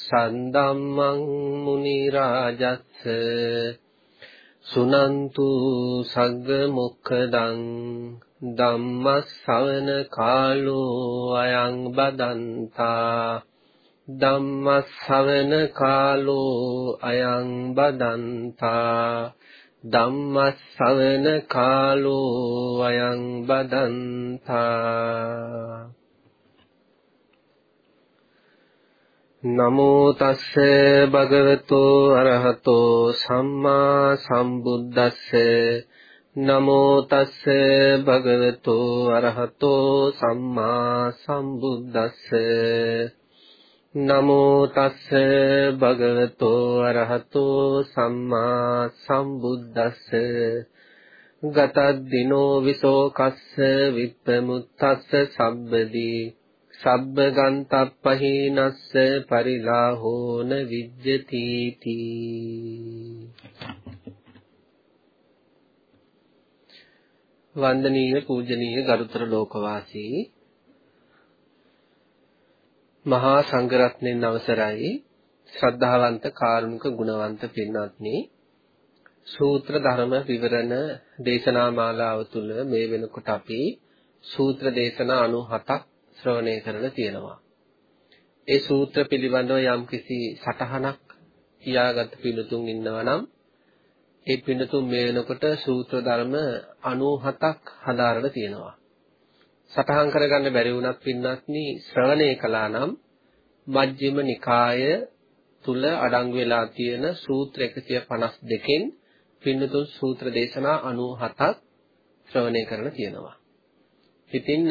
සන්දම්මං මුනි රාජස්ස සුනන්තු සග්ග මොක්ඛදං ධම්මස්සවන කාලෝ අයං බදන්තා ධම්මස්සවන කාලෝ අයං බදන්තා ධම්මස්සවන කාලෝ අයං බදන්තා නමෝ තස්ස භගවතෝ අරහතෝ සම්මා සම්බුද්දස්ස. නමෝ තස්ස භගවතෝ අරහතෝ සම්මා සම්බුද්දස්ස. නමෝ තස්ස භගවතෝ අරහතෝ සම්මා සම්බුද්දස්ස. ගතද්දිනෝ විසෝකස්ස විප්පමුත්තස්ස සබ්බදී. සබ්බ ගන්තප්පහීනස්ස පරිලාහෝන විජ්ජති වන්දනීය පූජනීය ගරුතර ලෝකවාසී. මහා සංඝරත්නයන් අවසරයි. ශ්‍රද්ධාවන්ත කාරුණික ගුණවන්ත පින්වත්නි. සූත්‍ර ධර්ම විවරණ දේශනා මාලාව තුළ මේ වෙනකොට අපි සූත්‍ර දේශනා 97ක් ශ්‍රවණය කරලා තියෙනවා. ඒ සූත්‍ර පිළිබඳව යම්කිසි සටහනක් කියාගත් පිළිතුන් ඉන්නවා නම් ඒ පිළිතුන් මේ වෙනකොට සූත්‍ර ධර්ම 97ක් හදාරලා තියෙනවා. සටහන් කරගන්න බැරි වුණත් පින්වත්නි ශ්‍රවණය කළා නම් මජ්ක්‍ධිම නිකාය තුල අඩංගු වෙලා තියෙන සූත්‍ර 152කින් පින්නතුන් සූත්‍ර දේශනා 97ක් ශ්‍රවණය කරලා තියෙනවා. ඉතින්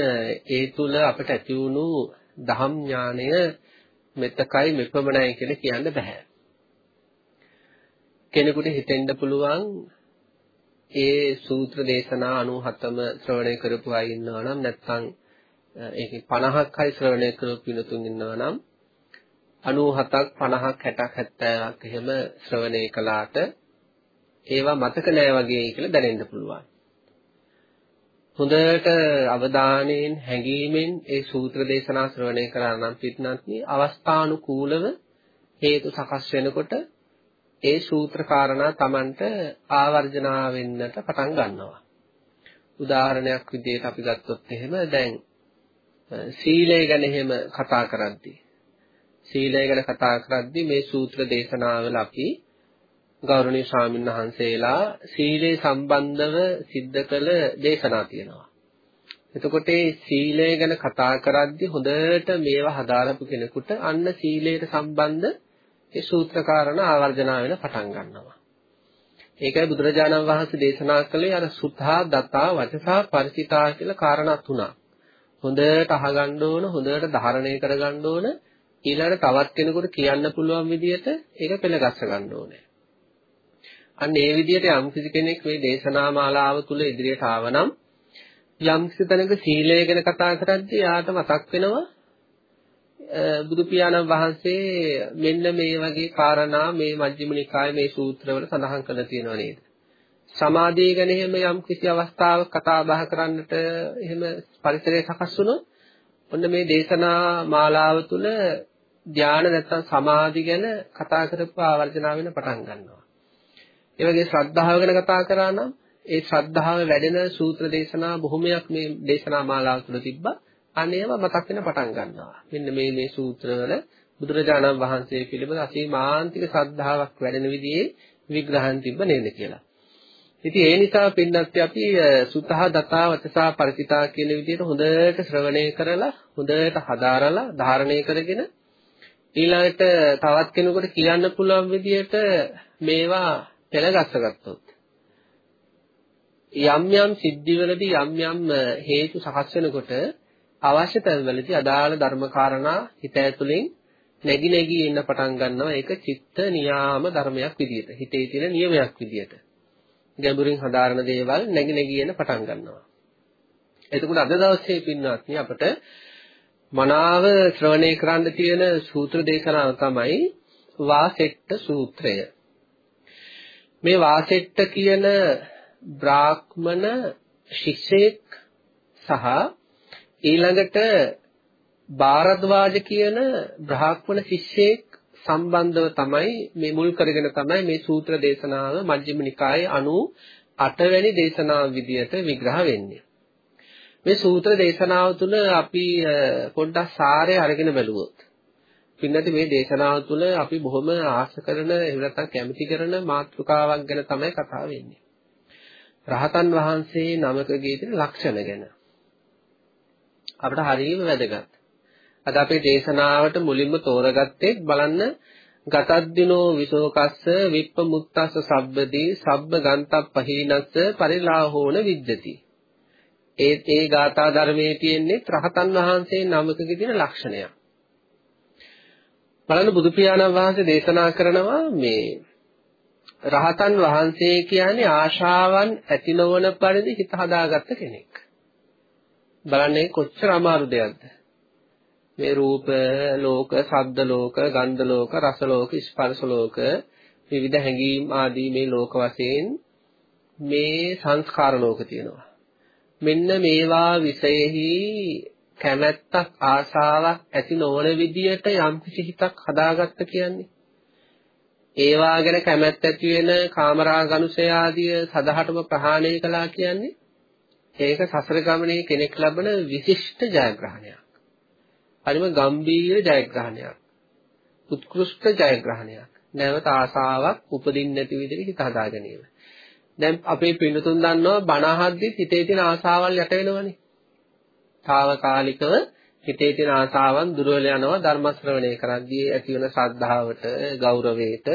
ඒ තුල අපට ඇති වුණු දහම් ඥාණය මෙතකයි මෙපමණයි කියලා කියන්න බෑ. කෙනෙකුට හිතෙන්න පුළුවන් ඒ සූත්‍ර දේශනා 97ම ශ්‍රවණය කරපු අය ඉන්නවා නම් නැත්නම් ඒකේ 50ක් හරි ශ්‍රවණය කරපු පිනතුන් ඉන්නවා නම් 97ක් 50ක් 60ක් 70ක් එහෙම ශ්‍රවණය කළාට ඒවා මතක නෑ වගේ කියලා දැනෙන්න පුළුවන්. හොඳට අවධානයෙන් හැඟීමෙන් ඒ සූත්‍ර දේශනා ශ්‍රවණය කරා නම් පිටනත්නි අවස්ථානුකූලව හේතු සකස් වෙනකොට ඒ සූත්‍ර කාරණා Tamanට ආවර්ජනා වෙන්නට පටන් ගන්නවා. උදාහරණයක් විදිහට අපි ගත්තොත් එහෙම දැන් සීලය ගැන එහෙම කතා කරද්දී සීලය ගැන කතා කරද්දී මේ සූත්‍ර දේශනාවල අපි ගෞරවනීය ස්වාමීන් වහන්සේලා සීලේ සම්බන්ධව සිද්ධ කළ දේශනා තියෙනවා. එතකොට මේ සීලය ගැන කතා කරද්දී හොඳට මේවා හදාරපු කෙනෙකුට අන්න සීලයට සම්බන්ධ ඒ සූත්‍ර කාරණා ආවර්ජනා වෙන පටන් ගන්නවා. ඒකයි බුදුරජාණන් වහන්සේ දේශනා කළේ අර සුතා දතා වචසා ಪರಿචිතා කියලා කාරණා තුනක්. හොඳට අහගන්න ඕන, හොඳට ධාරණය කරගන්න ඕන, ඊළඟට තවත් කෙනෙකුට කියන්න පුළුවන් විදිහට ඒක පෙළගස්ස ගන්න ඕනේ. අන්න ඒ විදිහට යම් කිසි කෙනෙක් මේ දේශනා මාලාව තුල ඉදිරියට ආවනම් යම් කිසි තැනක සීලය ගැන කතා කරද්දී යාට මතක් වෙනවා බුදු පියාණන් වහන්සේ මෙන්න මේ වගේ කාරණා මේ මජ්ක්‍ධිම නිකායේ මේ සූත්‍රවල සඳහන් කරලා තියෙනවා නේද? සමාධිය ගැන එහෙම යම් කිසි අවස්ථාවක කතා බහ කරන්නට එහෙම පරිසරය සකස් වුණොත් ඔන්න මේ දේශනා මාලාව තුළ ධානය නැත්තම් සමාධි ගැන කතා කරපු ආවර්ජනා වෙන පටන් ගන්නවා. ඒ වගේ ශ්‍රද්ධාව ගැන කතා කරා නම් ඒ ශ්‍රද්ධාව වැඩෙන සූත්‍ර දේශනා බොහොමයක් මේ දේශනා මාලාව තුළ තිබ්බා. අනේව මතක් වෙන පටන් ගන්නවා. මෙන්න මේ මේ සූත්‍රවල බුදුරජාණන් වහන්සේ පිළිබඳ අසීමාන්තික ශ්‍රද්ධාවක් වැඩෙන විදිහේ විග්‍රහන් තිබ්බ නේද කියලා. ඉතින් ඒ නිසා පින්නත් අපි සුතහ දතා වතසා ಪರಿචිතා කියන විදිහට හොඳට ශ්‍රවණය කරලා හොඳට හදාරලා ධාරණය කරගෙන ඊළඟට තවත් කෙනෙකුට කියන්න පුළුවන් විදිහට මේවා පෙළගස්ස ගත්තොත්. යම් යම් සිද්ධිවලදී යම් යම් හේතු සකස් වෙනකොට අවශ්‍ය තැන්වලදී අදාළ ධර්මකාරණා හිත ඇතුලෙන් නැగి නැగి එන්න පටන් ගන්නවා. ඒක චිත්ත නියාම ධර්මයක් විදියට හිතේ තියෙන නියමයක් විදියට. ගැඹුරින් හදාරන දේවල් නැగి නැగి එන්න පටන් ගන්නවා. එතකොට අද දවසේ පින්වත්නි අපට මනාව ශ්‍රවණය කරන්න තියෙන සූත්‍ර දේශනාව තමයි වාසෙට්ට සූත්‍රය. මේ වාසෙට්ට කියන බ්‍රාහ්මණ ශිෂ්‍යෙක් සහ ඊළඟට භාරද්වාජ කියන බ්‍රාහ්මණ ශිෂ්‍යෙක් සම්බන්ධව තමයි මේ මුල් කරගෙන තමයි මේ සූත්‍ර දේශනාව මජ්ක්‍ධිම නිකායේ 98 වෙනි දේශනාව විදියට විග්‍රහ වෙන්නේ. මේ සූත්‍ර දේශනාව තුළ අපි පොඩ්ඩක් සාරය අරගෙන බලුවොත් පින්නදී මේ දේශනාව තුළ අපි බොහොම ආශ කරන එහෙම නැත්නම් කැමති කරන මාතෘකාවක් ගැන තමයි කතා වෙන්නේ. රහතන් වහන්සේ නමකගේ තියෙන ලක්ෂණ ගැන. අපිට හරියම වැදගත්. අද අපේ දේශනාවට මුලින්ම තෝරගත්තේ බලන්න ගතද්දිනෝ විසෝකස්ස විප්පමුත්තස්ස සබ්බදී සබ්බ ගන්තප්පහීනස්ස පරිලාහෝන විද්දති. ඒ ඒ ගාථා ධර්මයේ තියෙන්නේ රහතන් වහන්සේ නමකගේ තියෙන ලක්ෂණයක්. බලන්න බුදු පියාණන් වහන්සේ දේශනා කරනවා මේ රහතන් වහන්සේ කියන්නේ ආශාවන් ඇති නොවන පරිදි හිත හදාගත්ත කෙනෙක්. බලන්නේ කොච්චර අමාරු දෙයක්ද? මේ රූප ලෝක, ශබ්ද ලෝක, ගන්ධ ලෝක, රස ලෝක, ස්පර්ශ ලෝක විවිධ හැඟීම් ආදී මේ ලෝක වශයෙන් මේ සංස්කාර ලෝක තියෙනවා. මෙන්න මේවා විශේෂෙහි කැමැත්තක් ආශාවක් ඇති නොවන විදියට යම් කිසි හිතක් හදාගත්ත කියන්නේ ඒවා ගැන කැමැත්ත ඇති වෙන කාමරාග අනුසය ආදිය සදහටම ප්‍රහාණය කළා කියන්නේ ඒක සසර ගමනේ කෙනෙක් ලබන විශිෂ්ට ජයග්‍රහණයක්. හරිම ගම්බීර ජයග්‍රහණයක්. උත්කෘෂ්ඨ ජයග්‍රහණයක්. නැවත ආසාවක් උපදින්න නැති විදිහට හිත හදා ගැනීම. දැන් අපේ පින්නතුන් දන්නවා බණ අහද්දි හිතේ තියෙන ආසාවල් යට වෙනවනේ. తాවකාලිකව හිතේ තියෙන ආසාවන් දුර්වල යනවා ධර්ම ශ්‍රවණය කරද්දී ඇති වෙන ශ්‍රද්ධාවට, ගෞරවයට,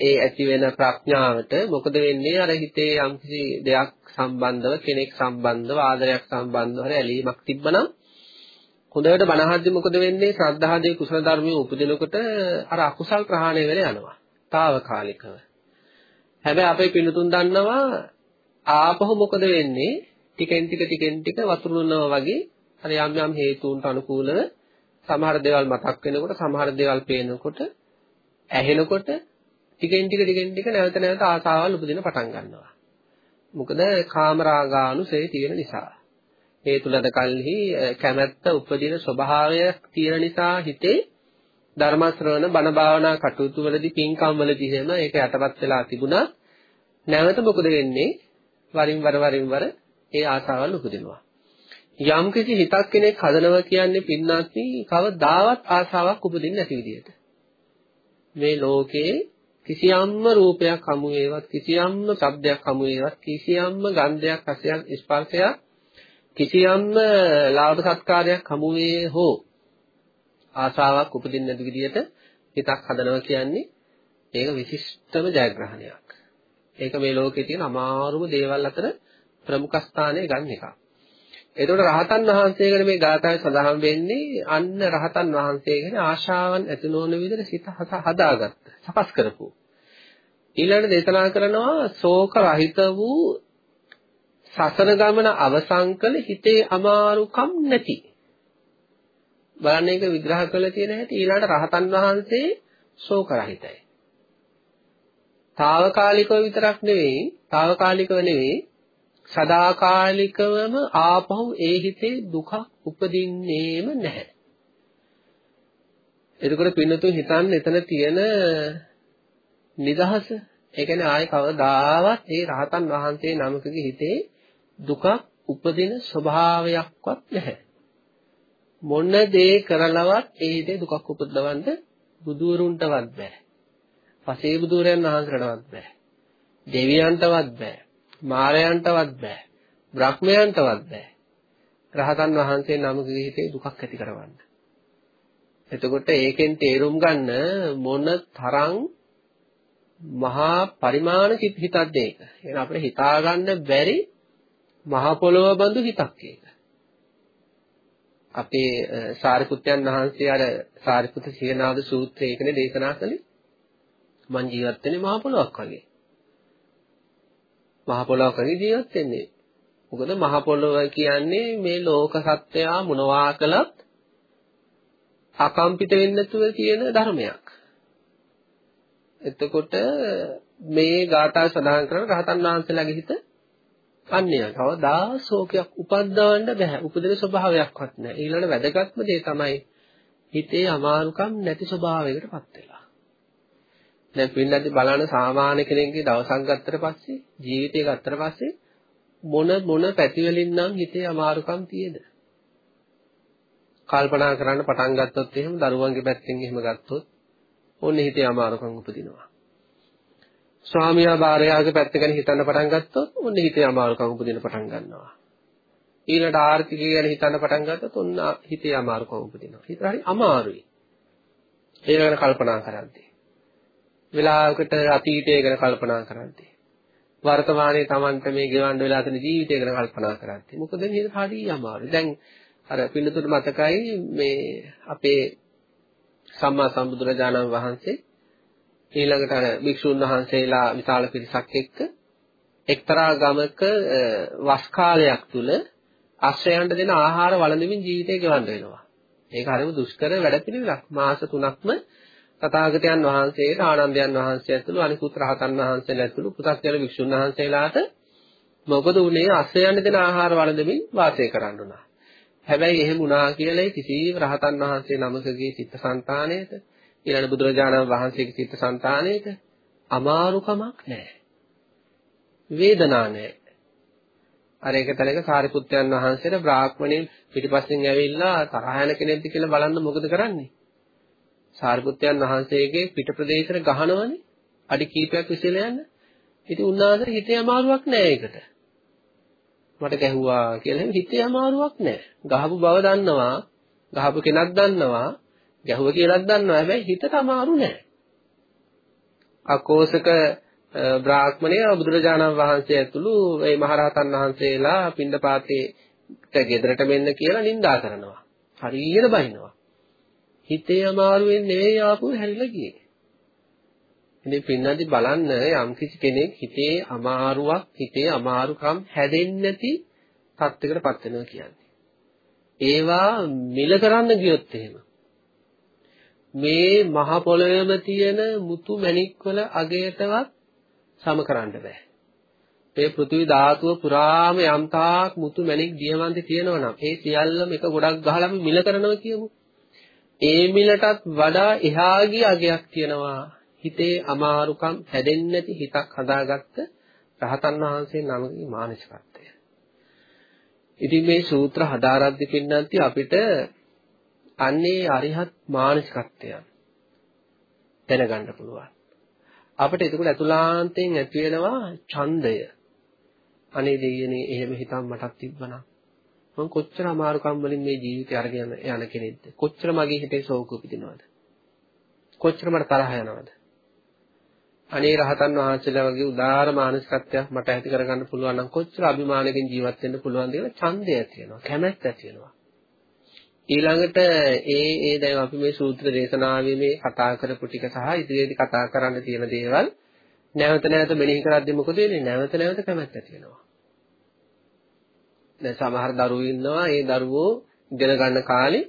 ඒ ඇති වෙන ප්‍රඥාවට. මොකද වෙන්නේ? අර හිතේ යම්කිසි දෙයක් සම්බන්ධව කෙනෙක් සම්බන්ධව ආදරයක් සම්බන්ධව හරි ඇලීමක් තිබ්බනම් හොඳට බණහද්දි මොකද වෙන්නේ? ශ්‍රද්ධාදී කුසල ධර්මයේ උපදිනකොට අර අකුසල් ප්‍රහාණය වෙලා යනවා. తాවකාලිකව. හැබැයි අපේ පින්තුන් දන්නවා ආපහු මොකද වෙන්නේ? ටිකෙන් ටික ටිකෙන් ටික වතුරුනවා වගේ අර යම් යම් හේතුන්ට අනුකූලව සමහර දේවල් මතක් වෙනකොට සමහර දේවල් පේනකොට ඇහෙනකොට ටිකෙන් ටික ටිකෙන් ටික නැවත නැවත ආසාවල් උපදින පටන් ගන්නවා. මොකද කාමරාගානුසය තියෙන නිසා. ඒ තුලද කල්හි කැමැත්ත උපදින ස්වභාවයක් තියෙන නිසා හිතේ ධර්ම ශ්‍රවණ බණ භාවනා කටයුතු වලදී පින්කම් වලදී එහෙම ඒක යටපත් වෙලා තිබුණා. නැවත මොකද වෙන්නේ? වරින් වර වරින් වර ඒ ආසාවල් උපදිනවා. යම් කිසි හිතක් කෙනෙක් හදනවා කියන්නේ පින්නාත්නි කවදාවත් ආසාවක් උපදින්නේ නැති විදිහට. මේ ලෝකේ කිසියම්ම රූපයක් හමු වේවත් කිසියම්ම ශබ්දයක් හමු වේවත් කිසියම්ම ගන්ධයක් රසයක් ස්පර්ශයක් කිසියම්ම ලාභ සත්කාරයක් හමු වේ හෝ ආශාවක් උපදින්න නැති විදිහට හිතක් හදනවා කියන්නේ ඒක විශිෂ්ටම ජයග්‍රහණයක්. ඒක මේ ලෝකේ තියෙන අමාරුම දේවල් අතර ප්‍රමුඛ ස්ථානය ගන්න එකක්. එතකොට රහතන් වහන්සේ ගැන මේ ගාථාවේ සඳහන් වෙන්නේ අන්න රහතන් වහන්සේ ගැන ආශාවන් ඇති නොවන විදිහට සිත හදාගත්ත, සකස් කරපු. ඊළඟට දේශනා කරනවා ශෝක රහිත වූ සසර ගමන අවසන් කළ හිතේ අමාරුකම් නැති. බලන්න ඒක විග්‍රහ කරලා තියෙන හැටි ඊළඟට රහතන් වහන්සේ ශෝක රහිතයි. తాවකාලිකව විතරක් නෙවෙයි, తాවකාලිකව නෙවෙයි සදාකාලිකවම ආපහු ඒ හිතේ දුකක් උපදින්නේම නැහැ. එතකොට පින්නතුන් හිතන්න එතන තියෙන නිදහස ඒ කියන්නේ ආයේ කවදාවත් ඒ රහතන් වහන්සේ නමකගේ හිතේ දුකක් උපදින ස්වභාවයක්වත් නැහැ. මොන දේ කරලවත් ඒ හිතේ දුකක් උපදවන්න බුදුවරුන්ටවත් බෑ. පසේ බුදුරයන් වහන්සේටවත් බෑ. දෙවියන්ටවත් බෑ. මාරයන්ටවත් බෑ. බ්‍රහ්මයන්ටවත් බෑ. රහතන් වහන්සේ නමකගේ හිතේ දුකක් ඇති කරවන්න. එතකොට ඒකෙන් තේරුම් ගන්න මොන තරම් මහා පරිමාණ හිතක්ද ඒක. එහෙනම් අපිට හිතා ගන්න බැරි මහ පොළොව බඳු හිතක් ඒක. අපේ සාරිපුත්යන් වහන්සේ අර සාරිපුත සීනාද සූත්‍රය ඒකනේ දේශනා කළේ. මං ජීවත් වෙන්නේ මහ පොළොවක් වගේ. මහ පොළොවක් වගේ ජීවත් වෙන්නේ. මොකද මහ පොළොව කියන්නේ මේ ලෝක සත්‍යය මොනවා කළත් අකම්පිත වෙන්නේ නැතුව තියෙන ධර්මයක්. එතකොට මේ ගාථා සඳහන් කරන රහතන් වහන්සේලාගේ හිත අන්නේ කවදා ශෝකයක් උපද්දවන්න බෑ. උපදින ස්වභාවයක්වත් නැහැ. ඊළඟ වැදගත්ම දේ තමයි හිතේ අමාරුකම් නැති ස්වභාවයකටපත් වෙලා. දැන් පින්නද්දි බලන සාමාන්‍ය කෙනෙක්ගේ දවසක් ගත්තට පස්සේ ජීවිතය ගත්තට පස්සේ මොන මොන පැතිවලින් නම් හිතේ අමාරුකම් තියෙද? කල්පනා කරන්න පටන් ගත්තොත් එහෙම දරුවන්ගේ පැත්තෙන් එහෙම ගත්තොත් ඔන්න හිතේ අමාරුකම් උපදිනවා. ස්වාමියා භාර්යාවගේ පැත්ත ගැන හිතන්න පටන් ගත්තොත් ඔන්න හිතේ අමාරුකම් උපදින පටන් ගන්නවා. ඊළඟට ආර්ථිකය ගැන හිතන්න පටන් ගත්තොත් ඔන්න හිතේ අමාරුකම් උපදිනවා. හිත හරි අමාරුයි. ඒ ගැන කල්පනා කරද්දී. වෙලාවකට අතීතය ගැන කල්පනා කරද්දී. වර්තමානයේ Tamanට මේ ගෙවන්න වෙලා තියෙන ජීවිතය ගැන කල්පනා කරද්දී. මොකද මේක හරි අමාරුයි. දැන් අර පින්නතුට මතකයි මේ අපේ සම්මා සම්බුදුරජාණන් වහන්සේ ඊළඟට අර භික්ෂුන් වහන්සේලා විශාල පිරිසක් එක්ක එක්තරා ගමක වස් කාලයක් තුල අශ්‍රයන්ට දෙන ආහාර වළඳමින් ජීවිතය ගෙවන්න වෙනවා. ඒක හරිම දුෂ්කර වැඩපිළිවෙලක්. මාස 3ක්ම තථාගතයන් වහන්සේට ආනන්දයන් වහන්සේ ඇතුළු අනිකුත් රහතන් වහන්සේලා ඇතුළු පු탁ජන භික්ෂුන් වහන්සේලාට මොකද උනේ අශ්‍රයන්ට දෙන ආහාර වළඳමින් වාසය කරන්න උනා. හැබැයි එහෙම වුණා කියලා කිසිම රහතන් වහන්සේ නමකගේ චිත්තසංතානයේද ඊළඟ බුදුරජාණන් වහන්සේගේ චිත්තසංතානයේද අමාරුකමක් නැහැ. වේදනා නැහැ. අර එක තැනක සාරිපුත්යන් වහන්සේට බ්‍රාහ්මණයෙන් පිටිපස්සෙන් ඇවිල්ලා තරහ යන කෙනෙක්ද කියලා බලන්න මොකද කරන්නේ? සාරිපුත්යන් වහන්සේගේ පිට ප්‍රදේශයට ගහනවනේ. අඩි කීපයක් විසෙලා යන්න. ඉතින් උන්වහන්සේ හිතේ අමාරුවක් නැහැ ඒකට. මට ගැහුවා කියලා හිතේ අමාරුවක් නැහැ. ගහපු බව දන්නවා. ගහපු කෙනක් දන්නවා. ගැහුව කියලාත් දන්නවා. හැබැයි හිතට අමාරු නැහැ. අකෝසක බ්‍රාහ්මණය බුදුරජාණන් වහන්සේ ඇතුළු මේ මහරහතන් වහන්සේලා පින්දපාතේට ගෙදරට මෙන්න කියලා නිඳා කරනවා. හරියට බයිනවා. හිතේ අමාරුවෙන් නෙවෙයි ආපු හැරිලා ගියේ. ඉතින් පින්නදී බලන්න යම් කිසි කෙනෙක් හිතේ අමාරුවක් හිතේ අමාරුකම් හැදෙන්නේ නැති තත්යකටපත් වෙනවා කියන්නේ. ඒවා මිල කරන්න ගියොත් එහෙම මේ මහ පොළොවේම තියෙන මුතු මැණික් වල අගයටවත් සම කරන්න බෑ. මේ පෘථිවි ධාතුව පුරාම යම්තාක් මුතු මැණික් දියමන්ති තියෙනවා නම් ඒ සියල්ලම එක ගොඩක් ගහලා අපි මිල කරනවා කියමු. ඒ මිලටත් වඩා එහා ගිය අගයක් තියෙනවා හිතේ අමාරුකම් හැදෙන්නේ නැති හිතක් හදාගත්ත රහතන් වහන්සේ නමකගේ මානසිකත්වය. ඉතින් මේ සූත්‍ර හදාරද්දි පින්නන්ති අපිට අන්නේ අරිහත් මානසිකත්වයන් දැනගන්න පුළුවන්. අපිට එතකොට අතුලාන්තයෙන් ඇති වෙනවා ඡන්දය. අනේ දෙයියනේ එහෙම හිතම් මටත් තිබ්බනම් මම කොච්චර අමාරුකම් වලින් මේ ජීවිතය අරගෙන යන කෙනෙක්ද? කොච්චර මගේ හිතේ ශෝක උපදිනවද? කොච්චර මට තරහ යනවද? අනේ රහතන් වහන්සේලා වගේ උදාාර මානසිකත්වයක් මට ඇති කරගන්න පුළුවන් නම් කොච්චර අභිමානකින් ජීවත් වෙන්න පුළුවන්ද කියලා ඡන්දය ඇති වෙනවා කැමැත්ත ඇති වෙනවා ඊළඟට ඒ ඒ දැන් අපි මේ සූත්‍ර දේශනාවේ මේ කතා කරපු ටික සහ ඉදිරියේදී කතා කරන්න තියෙන දේවල් නැවත නැවත මෙනෙහි කරද්දී මොකද වෙන්නේ නැවත නැවත කැමැත්ත ඇති වෙනවා දැන් සමහර දරුවෝ ඉන්නවා ඒ දරුවෝ ඉගෙන ගන්න කාලේ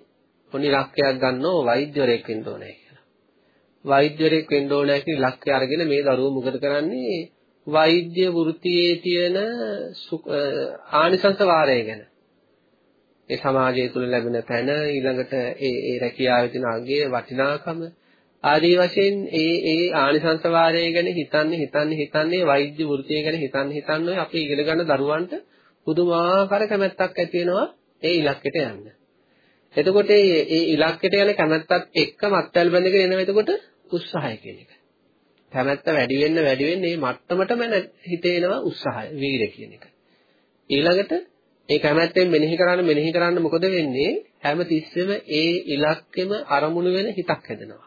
පොඩි ඉලක්කයක් ගන්නව වෛද්‍යවරයෙක් වෙන්න ඕනේ වෛද්‍යවරයෙක් වෙන්න ඕනේ කියන ඉලක්කය අරගෙන මේ දරුවෝ මොකද කරන්නේ? වෛද්‍ය වෘත්තියේ තියෙන ආනිසංස වාරය ගැන. ඒ සමාජය තුළ ලැබෙන පැන ඊළඟට ඒ ඒ රැකියාවේ තියෙන අගය වටිනාකම ආදී වශයෙන් ඒ ඒ ආනිසංස වාරය ගැන හිතන්නේ හිතන්නේ හිතන්නේ වෛද්‍ය වෘත්තිය ගැන හිතන්නේ හිතන්නේ අපි ඉගෙන ගන්න දරුවන්ට පුදුමාකාර කැමැත්තක් ඇති වෙනවා ඒ ඉලක්කයට යන්න. එතකොට මේ ඒ ඉලක්කයට යන කැමැත්තත් එක්ක මත්තල් බඳගෙන එනවා එතකොට උත්සාහය කියන එක. කැමැත්ත වැඩි වෙන්න වැඩි වෙන්න මේ මට්ටමටම හිතේනවා උත්සාහය වීරය කියන එක. ඊළඟට ඒ කැමැත්තෙන් මෙනෙහි කරන්න මෙනෙහි කරන්න මොකද වෙන්නේ? හැම තිස්සෙම ඒ ඉලක්කෙම අරමුණු වෙන හිතක් හැදෙනවා.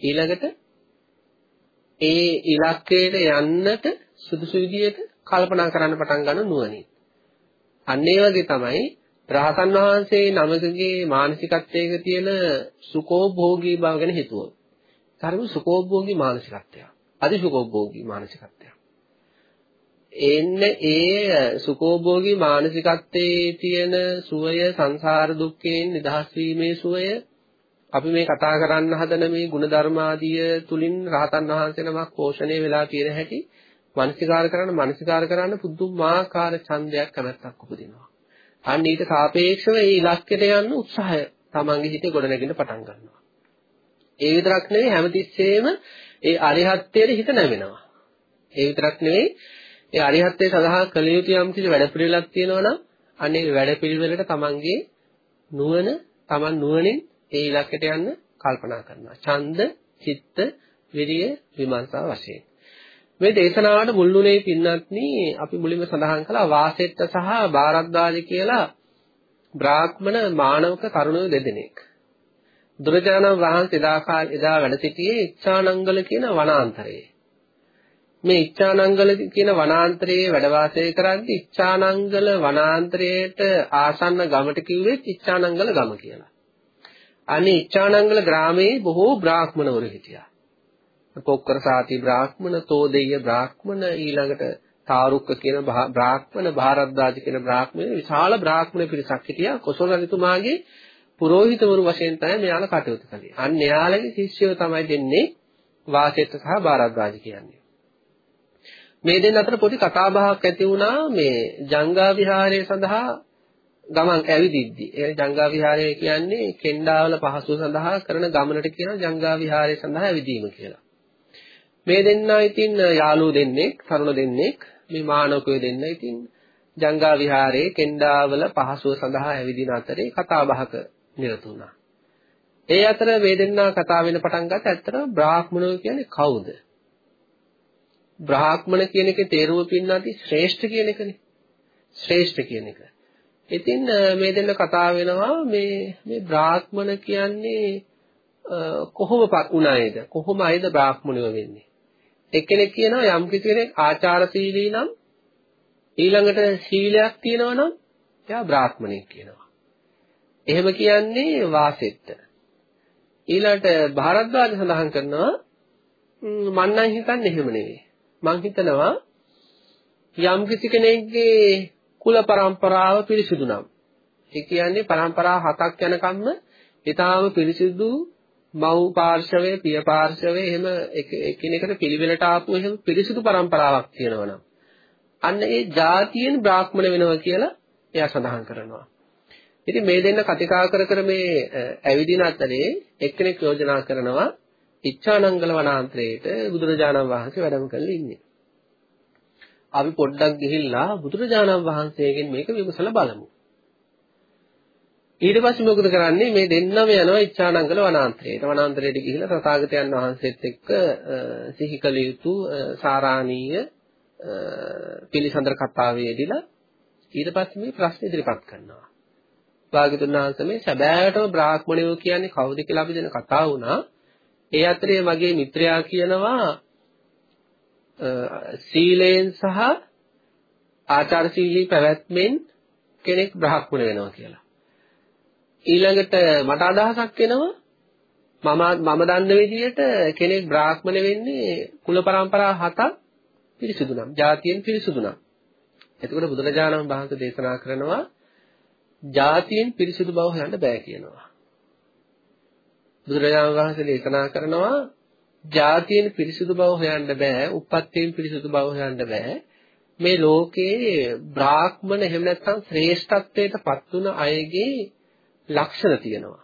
ඊළඟට ඒ ඉලක්කයට යන්නට සුදුසු විදියට කල්පනා කරන්න පටන් ගන්න නුවණින්. අන්න ඒ වගේ තමයි රහතන් වහන්සේ නමකගේ මානසිකත්වයක තියෙන සුකෝභෝගී බව ගැන හිතුවොත්. ධර්ම සුකෝභෝගී මානසිකත්වයක්. අදි සුකෝභෝගී මානසිකත්වයක්. එන්නේ ඒ සුකෝභෝගී මානසිකත්වයේ තියෙන සුවය සංසාර දුක්ඛයෙන් නිදහස් වීමේ සුවය අපි මේ කතා කරන්න හදන මේ ಗುಣධර්ම ආදිය තුලින් රහතන් වහන්සේ නමක් පෝෂණය වෙලා තියෙන හැටි මනසිකාර කරන්න මනසිකාර කරන්න පුදුමාකාර ඡන්දයක් කැමැත්තක් උපදිනවා. අන්න ඊට සාපේක්ෂව මේ ඉලක්කයට යන්න උත්සාහය තමන්ගේ හිතේ ගොඩනැගෙන්න පටන් ගන්නවා. ඒ විතරක් නෙවෙයි හැමතිස්සෙම ඒ අරිහත්ත්වයට හිත නැවෙනවා. ඒ විතරක් නෙවෙයි ඒ අරිහත්ත්වයේ සඳහා කළ යුතු යම් කිසි වැඩපිළිවෙලක් තියෙනවා නම් අනේ වැඩපිළිවෙලට තමන්ගේ නුවණ තමන් නුවණින් ඒ ඉලක්කයට යන්න කල්පනා කරනවා. ඡන්ද, චිත්ත, විරිය, විමර්ශා වශයෙන්. මේ දේශනාවට මුල්ුණේ පින්නත්නි අපි මුලින්ම සඳහන් කළා වාසෙට්ට සහ බාරද්දාජ කියලා බ්‍රාහ්මණ මානවක තරුණයෝ දෙදෙනෙක්. දුරජාණන් වහන්සේ එදා කාලේ එදා වැඩ සිටියේ ඉච්ඡානංගල කියන වනාන්තරයේ. මේ ඉච්ඡානංගල කියන වනාන්තරයේ වැඩ වාසය කරද්දී ඉච්ඡානංගල වනාන්තරයට ආසන්න ගමට කිව්වෙත් ඉච්ඡානංගල ගම කියලා. අනේ ඉච්ඡානංගල ග්‍රාමයේ බොහෝ බ්‍රාහ්මණවරු හිටියා. පොක්කර සාති බ්‍රාහ්මණ, තෝදෙය බ්‍රාහ්මණ, ඊළඟට තාරුක්ක කියන බ්‍රාහ්මණ, භාරද්දාජ කියන බ්‍රාහ්මණ විශාල බ්‍රාහ්මණ පිරිසක් හිටියා. කොසල් රජතුමාගේ පුරෝහිතවරු වශයෙන් තමයි මෙයාලා කටයුතු කළේ. අන්න එයාලගේ ශිෂ්‍යයෝ තමයි දෙන්නේ වාසෙත් සහ භාරද්දාජ කියන්නේ. මේ දෙන්න අතර පොඩි කතා බහක් ඇති වුණා මේ ජංගා විහාරය සඳහා ගමන් ඇවිදිද්දි. ඒ ජංගා විහාරය කියන්නේ කෙන්ඩාවල පහසුව සඳහා කරන ගමනට කියන ජංගා විහාරය සඳහා ඇවිදීම කියලා. මේ දෙන්නා ඉතින් යාළුවෝ දෙන්නෙක්, තරුණ දෙන්නෙක්, මේ මානවකයෝ දෙන්න ඉතින් ජංගා විහාරයේ කෙන්ඩාවල පහසුව සඳහා ඇවිදින අතරේ කතා බහක නිරත වුණා. ඒ අතර මේ දෙන්නා කතා වෙන පටන් ගත්ත ඇත්තට බ්‍රාහ්මණයෝ කියන්නේ කවුද? බ්‍රාහ්මණ කියන එකේ තේරුම පින්නාටි ශ්‍රේෂ්ඨ කියන එකනේ. ශ්‍රේෂ්ඨ කියන එක. ඉතින් මේ දෙන්න කතා වෙනවා මේ මේ බ්‍රාහ්මණ කියන්නේ කොහොම වුණායේද? කොහොම අයද බ්‍රාහ්මණයෝ වෙන්නේ? එක්කෙනෙක් කියනවා යම් කිසි කෙනෙක් ආචාරශීලී නම් ඊළඟට සීලයක් තියෙනවා නම් එයා බ්‍රාහ්මණෙක් කියනවා. එහෙම කියන්නේ වාසෙත්ත. ඊළඟට භාරද්වාජ සඳහන් කරනවා මම නම් හිතන්නේ එහෙම නෙවෙයි. මම හිතනවා යම් කිසි කෙනෙක්ගේ කුල પરම්පරාව පිරිසිදු නම් ඒ කියන්නේ પરම්පරා හතක් යනකම්ම ඊටාම පිරිසිදු මව් පාර්ශවය, පිය පාර්ශවය එහෙම එකිනෙකට පිළිවෙලට ආපු එහෙම පිරිසිදු પરම්පරාවක් තියෙනවනම් අන්න ඒ જાතියෙන් බ්‍රාහ්මණ වෙනවා කියලා එයා සඳහන් කරනවා. ඉතින් මේ දෙන්න කතිකා කර කර මේ ඇවිදින අතරේ එක්කෙනෙක් යෝජනා කරනවා ඉච්ඡානංගල වනාන්තරයේට බුදුරජාණන් වහන්සේ වැඩම කරලා ඉන්නේ. අපි පොඩ්ඩක් ගිහිල්ලා බුදුරජාණන් වහන්සේගෙන් මේක විමසලා බලමු. ඊට පස්සේ මොකද කරන්නේ මේ දෙන්නම යනවා ඉච්ඡානංගල වනාන්තරයට. වනාන්තරයට ගිහිල්ලා තථාගතයන් වහන්සේත් එක්ක සිහි කළ යුතු සාරාණීය පිළිසඳර කතාවේදීලා ඊට පස්සේ මේ ප්‍රශ්න ඉදිරිපත් කරනවා. භාග්‍යතුන් වහන්සේ මේ සැබෑවටම බ්‍රාහ්මණයෝ කියන්නේ කවුද කියලා අපි දැන් කතා වුණා. ඒ අතරේ මගේ මිත්‍රයා කියනවා සීලයෙන් සහ ආචාරශීලී පැවැත්මෙන් කෙනෙක් බ්‍රාහ්මණ වෙනවා කියලා. ඊළඟට මට අදහසක් එනවා මම මම දන්න විදිහට කෙනෙක් බ්‍රාහ්මණ වෙන්නේ කුල પરම්පරා හතක් පිරිසුදු නම්, ජාතියෙන් පිරිසුදු නම්. එතකොට බුදුරජාණන් වහන්සේ දේශනා කරනවා ජාතියෙන් පිරිසුදු බව හොයන්න බෑ කියනවා. බුදුරජාණන් වහන්සේ දේශනා කරනවා ජාතියෙන් පිරිසුදු බව හොයන්න බෑ, උප්පත්තියෙන් පිරිසුදු බව හොයන්න බෑ. මේ ලෝකේ බ්‍රාහ්මණ එහෙම නැත්නම් ශ්‍රේෂ්ඨත්වයට පත් වුණ අයගේ ලක්ෂණ තියෙනවා.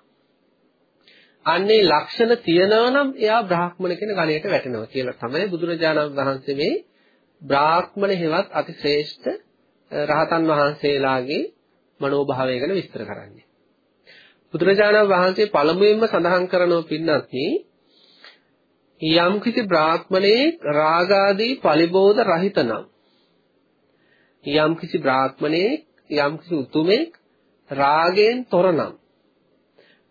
අන්නේ ලක්ෂණ තියෙනවා නම් එයා බ්‍රාහ්මණ කියන ගණයට වැටෙනවා කියලා තමයි බුදුරජාණන් වහන්සේ මේ බ්‍රාහ්මණ හේවත් අතිශ්‍රේෂ්ඨ රහතන් වහන්සේලාගේ මනෝභාවය ගැන විස්තර කරන්නේ. බුදුරජාණන් වහන්සේ පළමුවෙන්ම සඳහන් කරනව පින්නත්නි යම් කිසි බ්‍රාහ්මණේ රාගාදී පලිබෝධ රහිත නම් යම් කිසි බ්‍රාහ්මණේ යම් කිසි උතුමෙක් රාගයෙන් තොරනම්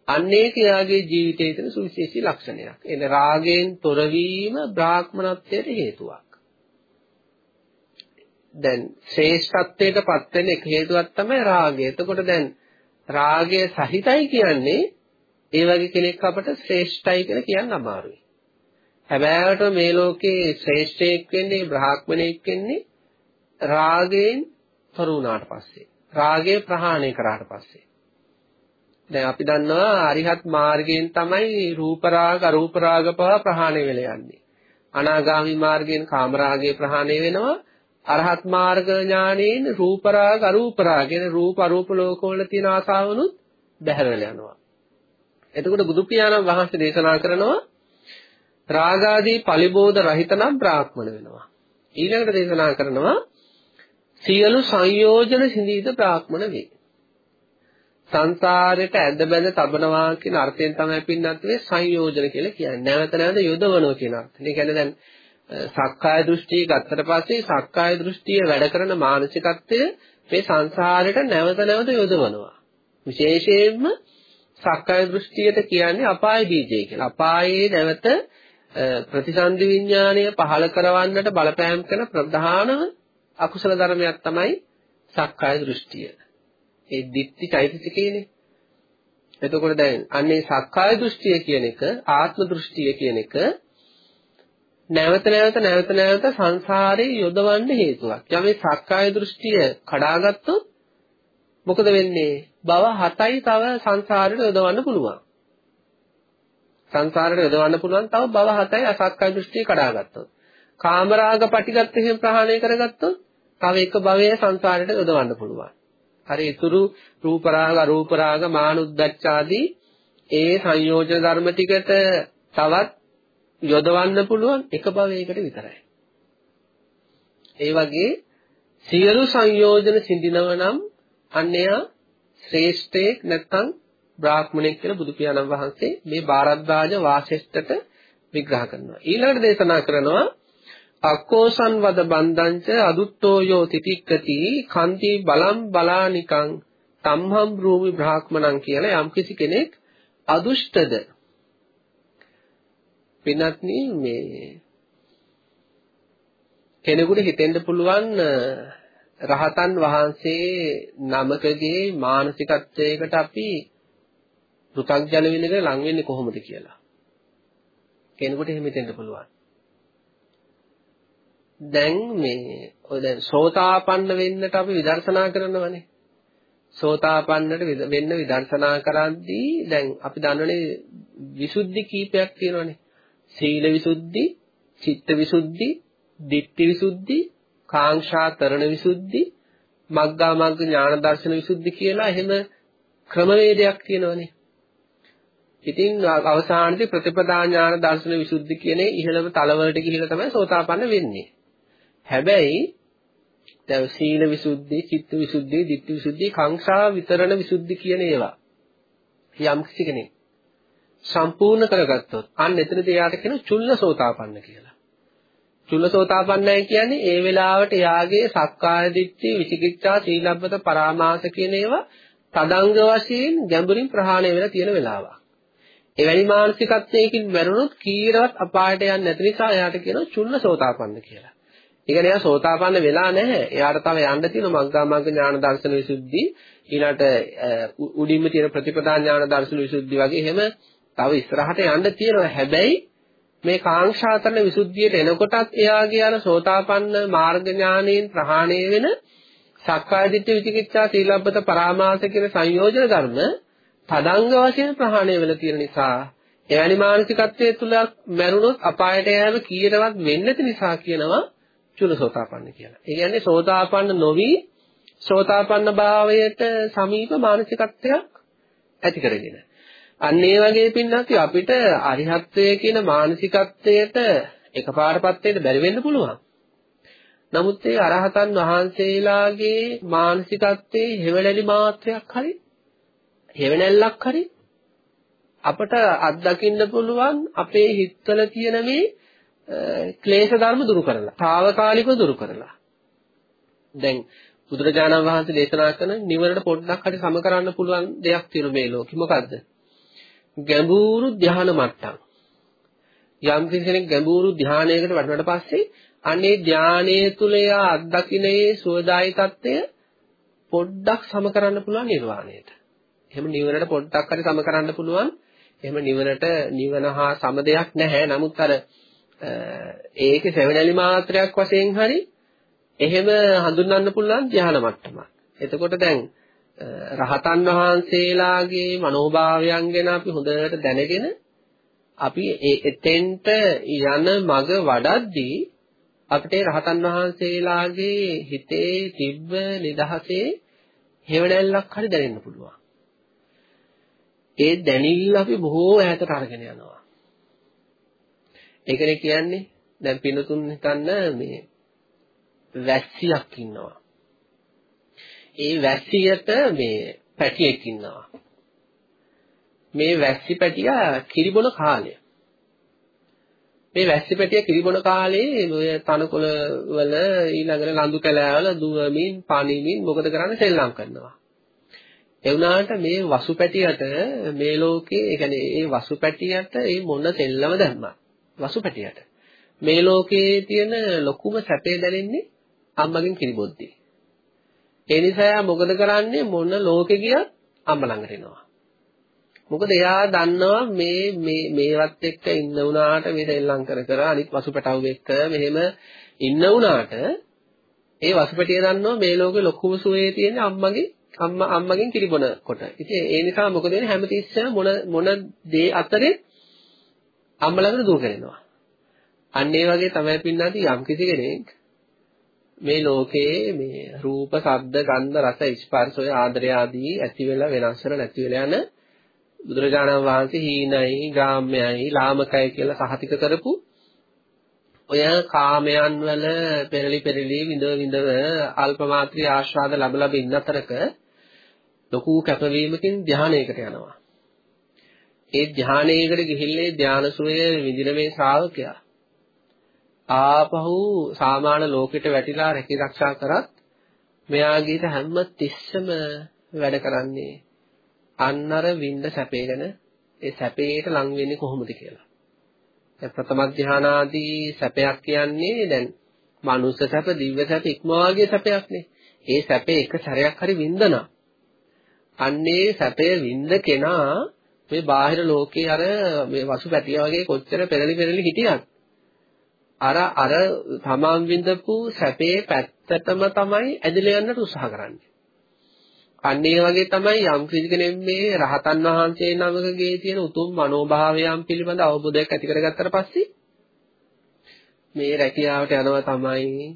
අන්නේ කියාගේ ජීවිතයේ තියෙන සුවිශේෂී ලක්ෂණයක්. එනේ රාගයෙන් තොරවීම බ්‍රාහ්මණත්වයට හේතුවක්. දැන් ශ්‍රේෂ්ඨත්වයට පත් වෙන එක හේතුවක් තමයි රාගය. එතකොට දැන් රාගය සහිතයි කියන්නේ ඒ වගේ කෙනෙක් අපට ශ්‍රේෂ්ඨයි කියලා කියන්න අමාරුයි. හැබැයිට මේ ලෝකේ ශ්‍රේෂ්ඨයෙක් වෙන්නේ බ්‍රාහ්මණයෙක් වෙන්නේ රාගයෙන් තොර වුණාට පස්සේ. රාගය ප්‍රහාණය කරාට පස්සේ. දැන් අපි දන්නවා අරිහත් මාර්ගයෙන් තමයි රූප රාග අරූප රාග පහ ප්‍රහාණය වෙලා යන්නේ. අනාගාමි මාර්ගයෙන් කාම රාගය ප්‍රහාණය වෙනවා. අරහත් මාර්ග ඥානයෙන් රූප රාග අරූප රාග කියන රූප අරූප ලෝකවල තියෙන ආසාවනුත් බැහැර වෙලා යනවා. එතකොට බුදු පියාණන් වහන්සේ දේශනා කරනවා රාගාදී පලිබෝධ රහිත නම් බ්‍රාහ්මණ වෙනවා. ඊළඟට දේශනා කරනවා සියලු සංයෝජන සිඳීද බ්‍රාහ්මණ වේ. සංසාරයට ඇද බැඳ තබනවා කියන අර්ථයෙන් තමයි පින්නත් මේ සංයෝජන කියලා කියන්නේ. නැවත නැවත යොදවනවා කියන අර්ථය. ඒ කියන්නේ දැන් සක්කාය දෘෂ්ටිය ගත්තට පස්සේ සක්කාය දෘෂ්ටිය වැඩ කරන මානසිකත්වය මේ සංසාරයට නැවත නැවත යොදවනවා. විශේෂයෙන්ම සක්කාය දෘෂ්ටියට කියන්නේ අපාය බීජය කියලා. අපායේ නැවත ප්‍රතිසන්දි විඥාණය පහළ කරවන්නට බලපෑම් කරන ප්‍රධානම අකුසල ධර්මයක් තමයි සක්කාය දෘෂ්ටිය. ඒ ditthi චෛතසිකේනේ. එතකොට දැන් අන්නේ සක්කාය දෘෂ්ටිය කියන එක ආත්ම දෘෂ්ටිය කියන එක නැවත නැවත නැවත නැවත සංසාරේ යොදවන්න හේතුවක්. යම් මේ සක්කාය දෘෂ්ටිය කඩාගත්තොත් මොකද වෙන්නේ? භව හතයි තව සංසාරෙට යොදවන්න පුළුවන්. සංසාරෙට යොදවන්න පුළුවන් තව භව හතයි අසක්කාය දෘෂ්ටිය කඩාගත්තොත්. කාමරාග පටිගත් එහෙම ප්‍රහාණය කරගත්තොත් තව එක භවයේ සංසාරෙට යොදවන්න පුළුවන්. හරි ඉතුරු රූප රාග අරූප රාග මානුද්දච්ච ආදී ඒ සංයෝජන ධර්ම ටිකට තවත් යොදවන්න පුළුවන් එක භවයකට විතරයි. ඒ වගේ සියලු සංයෝජන සිඳිනව නම් අන්‍යයා ශ්‍රේෂ්ඨයෙක් නැත්නම් බ්‍රාහ්මණයෙක් කියලා බුදු පියාණන් වහන්සේ මේ බාරද්දාජ වාසෙෂ්ඨට විග්‍රහ කරනවා. ඊළඟට දේශනා කරනවා අක්කෝසන් වද බන්දංච අදුත්තෝ යෝ තිතික්කති කන්ති බලම් බලානිකං තම්හම් භූමි බ්‍රාහ්මණං කියලා යම්කිසි කෙනෙක් අදුෂ්ටද පින්වත්නි මේ කෙනෙකුට හිතෙන්න පුළුවන් රහතන් වහන්සේ නමකගේ මානසිකත්වයකට අපි පෘථග්ජන වෙනකන් ලං වෙන්නේ කොහොමද කියලා. කෙනෙකුට එහෙම හිතෙන්න පුළුවන්. දැන් මේ ඔය දැන් සෝතාපන්න වෙන්නට අපි විදර්ශනා කරනවනේ. සෝතාපන්නට වෙන්න විදර්ශනා කරද්දී දැන් අපි දන්නවනේ විසුද්ධි කීපයක් තියෙනවනේ. සීල විසුද්ධි, චිත්ත විසුද්ධි, ditthi විසුද්ධි, කාංක්ෂා තරණ විසුද්ධි, මග්ගා මග්ග ඥාන දර්ශන විසුද්ධි කියලා එහෙම ක්‍රමවේදයක් තියෙනවනේ. ඉතින් අවසානයේ ප්‍රතිපදා ඥාන දර්ශන විසුද්ධි කියන ඉහළම තලවලට ගිහිල්ලා තමයි සෝතාපන්න වෙන්නේ. හැබැයි දැන් සීල විසුද්ධි, චිත්ත විසුද්ධි, ditthi විසුද්ධි, කාංක්ෂා විතරණ විසුද්ධි කියන ඒවා යම් කිසි කෙනෙක් සම්පූර්ණ කරගත්තොත් අන්න එතනදී එයාට කියන චුල්ලසෝතාපන්න කියලා. චුල්ලසෝතාපන්නයි කියන්නේ ඒ වෙලාවට එයාගේ සක්කාය දිට්ඨි, විචිකිච්ඡා, සීලබ්බත, පරාමාස කියන ඒවා තදංග වශයෙන් ගැඹුරින් ප්‍රහාණය වෙලා තියෙන වෙලාවක්. එවැනි මානසිකත්වයකින් මැරුණොත් කීරවත් අපායට යන්නේ නැති නිසා එයාට කියනවා චුල්ලසෝතාපන්න කියලා. ඒ කියන්නේ එයා සෝතාපන්න වෙලා නැහැ. එයාට තව යන්න තියෙන මග්ගා මග්ග ඥාන දර්ශන විසුද්ධි ඊළාට උඩින්ම තියෙන ප්‍රතිපදා ඥාන දර්ශන විසුද්ධි වගේ එහෙම තව ඉස්සරහට යන්න තියෙනවා. හැබැයි මේ කාංක්ෂාතරණ විසුද්ධියට එනකොටත් එයාගේ අර සෝතාපන්න මාර්ග ඥානයෙන් ප්‍රහාණය වෙන සක්කාය දිට්ඨි විචිකිච්ඡා සීලබ්බත පරාමාස කියන සංයෝජන ධර්ම තදංග වශයෙන් ප්‍රහාණය වෙලා තියෙන නිසා එවැනි මානසිකත්වයේ තුල මැරුණොත් අපායට යෑම කීයටවත් වෙන්නේ නැති නිසා කියනවා චුලසෝතාපන්න කියලා. ඒ කියන්නේ සෝතාපන්න නොවි සෝතාපන්න භාවයට සමීප මානසිකත්වයක් ඇති කරගෙන. අන්න ඒ වගේ පින්නත් අපිට අරිහත්ත්වය කියන මානසිකත්වයට එකපාරපත් වෙන්න බැරි වෙන්න පුළුවන්. නමුත් ඒ අරහතන් වහන්සේලාගේ මානසිකත්වයේ හැවණලි මාත්‍රයක් හරි හැවණැල්ලක් හරි අපට අත්දකින්න පුළුවන් අපේ හිතවල තියෙන මේ ක්ලේශ ධර්ම දුරු කරලා, తాවකාලිකව දුරු කරලා. දැන් බුදුරජාණන් වහන්සේ දේශනා කරන නිවනට පොඩ්ඩක් හරි සම කරන්න පුළුවන් දෙයක් තියෙන මේ ලෝකෙ. මොකද්ද? ගැඹුරු ධ්‍යාන මට්ටම්. යම් කෙනෙක් ගැඹුරු ධ්‍යානයකට වඩනට පස්සේ අනේ ධ්‍යානයේ තුල යා අත්දකින්නේ සෝදායි తত্ত্বය පොඩ්ඩක් සම කරන්න පුළුවන් නිර්වාණයට. එහෙම නිවනට පොඩ්ඩක් හරි සම කරන්න පුළුවන්. එහෙම නිවනට නිවන හා සම දෙයක් නැහැ. නමුත් අර ඒකේ සෙවණැලි මාත්‍රයක් වශයෙන් හරි එහෙම හඳුන්වන්න පුළුවන් ධ්‍යාන මට්ටමක්. එතකොට දැන් රහතන් වහන්සේලාගේ මනෝභාවයන් ගැන අපි හොඳට දැනගෙන අපි එතෙන්ට යන මඟ වඩද්දී අපිට රහතන් වහන්සේලාගේ හිතේ තිබ්බ නිදහසේ හේවණැල්ලක් හරි දැනෙන්න පුළුවන්. ඒ දැනිල්ල අපි බොහෝ ඈතට අරගෙන යනවා. ඒකනේ කියන්නේ දැන් පිනතුන් හිතන්න මේ වැස්සියක් ඉන්නවා. ඒ වැස්සියට මේ පැටියෙක් ඉන්නවා. මේ වැස්සි පැටියා කිරිබොන කාලය. මේ වැස්සි පැටියා කිරිබොන කාලේ ඔය තනකොළ වල ඊළඟට ලඳු කැලෑවල දුවමින් පණිමින් මොකද කරන්නේ සෙල්ලම් කරනවා. ඒ වුණාට මේ වසු පැටියට මේ ලෝකේ ඒ කියන්නේ ඒ වසු පැටියට ඒ මොන තෙල්ලම දැම්මා. වසු පැටියට. මේ ලෝකේ තියෙන ලොකුම සැපේ දැනෙන්නේ අම්මගෙන් කිරිබොද්දේ. ඒ නිසා මොකද කරන්නේ මොන ලෝකෙ ගියත් අම්ම ළඟට එනවා. මොකද එයා දන්නවා මේ මේ මේවත් එක්ක ඉන්න උනාට මේ සෙල්ලම් කර කර අනිත් වසුපැටව් එක්ක මෙහෙම ඉන්න උනාට ඒ වසුපැටිය දන්නවා මේ ලෝකේ ලොකුම සුවේ තියෙන අම්මගේ අම්මා අම්මගෙන් කිරිබොන කොට. ඉතින් ඒ නිසා මොකද වෙන්නේ හැමතිස්සෙම මොන මොන දේ අතරේ අම්ම ළඟට දුර කරනවා. අන්න ඒ වගේ තමයි පින්නාදී යම් කිසි කෙනෙක් මේ ලෝකයේ මේ රූප, ශබ්ද, ගන්ධ, රස, ස්පර්ශ ඔය ආදරය ආදී ඇති වෙලා වෙනස් වෙලා නැති වෙලා යන බුදුරජාණන් වහන්සේ හීනයි, ගාම්‍යයි, ලාමකයි කියලා සහතික කරපු ඔය කාමයන් වල පෙරලි පෙරලි විඳ විඳව අල්ප මාත්‍රී ආශාද ලැබ ලැබ ඉන්න අතරක ලොකු කැපවීමකින් ධානයකට යනවා. ඒ ධානයේකට ගිහිල්ලා ධානසුවය විඳින මේ ශ්‍රාවකයා ආපහු සාමාන්‍ය ලෝකෙට වැටිලා රැකී ආරක්ෂා කරත් මෙයාගේට හැම තිස්සම වැඩ කරන්නේ අන්නර විඳ සැපේ ගැන ඒ සැපේට ලං වෙන්නේ කොහොමද කියලා. දැන් ප්‍රථම ධානාදී සැපයක් කියන්නේ දැන් මනුස්ස සැප, දිව්‍ය සැප ඉක්මවාගේ සැපයක්නේ. ඒ සැපේ එක සැරයක් හරි විඳනා. අන්නේ සැපය විඳ කෙනා මේ බාහිර ලෝකේ අර මේ වසු පැටියා වගේ කොච්චර පෙරලි පෙරලි හිටියත් අර අර තමන් විඳපු සැපේ පැත්තටම තමයි ඇදලා යන්නට උත්සාහ කරන්නේ. අන්න ඒ වගේ තමයි යම් කෙනෙක් මේ රහතන් වහන්සේ නමකගේ තියෙන උතුම් මනෝභාවයන් පිළිබඳ අවබෝධයක් ඇති කරගත්තට පස්සේ මේ රැකියාවට යනවා තමයි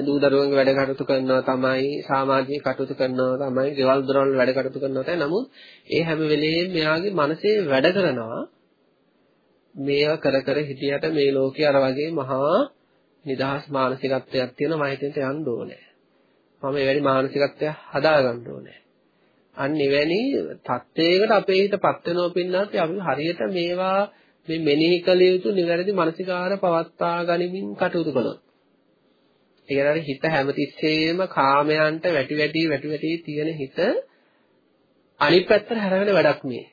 දූ දරුවන්ගේ වැඩ කටයුතු කරනවා තමයි සමාජීය කටයුතු කරනවා තමයි ගෙවල් දොරවල් වැඩ කටයුතු කරනවා තමයි නමුත් ඒ හැම වෙලෙම මෙයාගේ මනසේ වැඩ කරනවා මේවා කර කර හිටියට මේ ලෝකේ අර වගේ මහා නිදහස් මානසිකත්වයක් තියෙන මහිතෙන්ට යන්න ඕනේ. මම එවැනි මානසිකත්වයක් හදා ගන්න ඕනේ. අන්න එවැනි தත්වයකට අපේ හිතපත් වෙනවා පින්නත් අපි හරියට මේවා මේ මෙනෙහි කළ යුතු නිවැරදි මානසිකාර පවත්වා ගනිමින් කටයුතු කළොත්. ඒ කියන්නේ හිත හැමතිස්සෙම කාමයන්ට වැටි වැටි වැටි වැටි තියෙන හිත අනිත් පැත්තට හැරෙන වැඩක් මේ.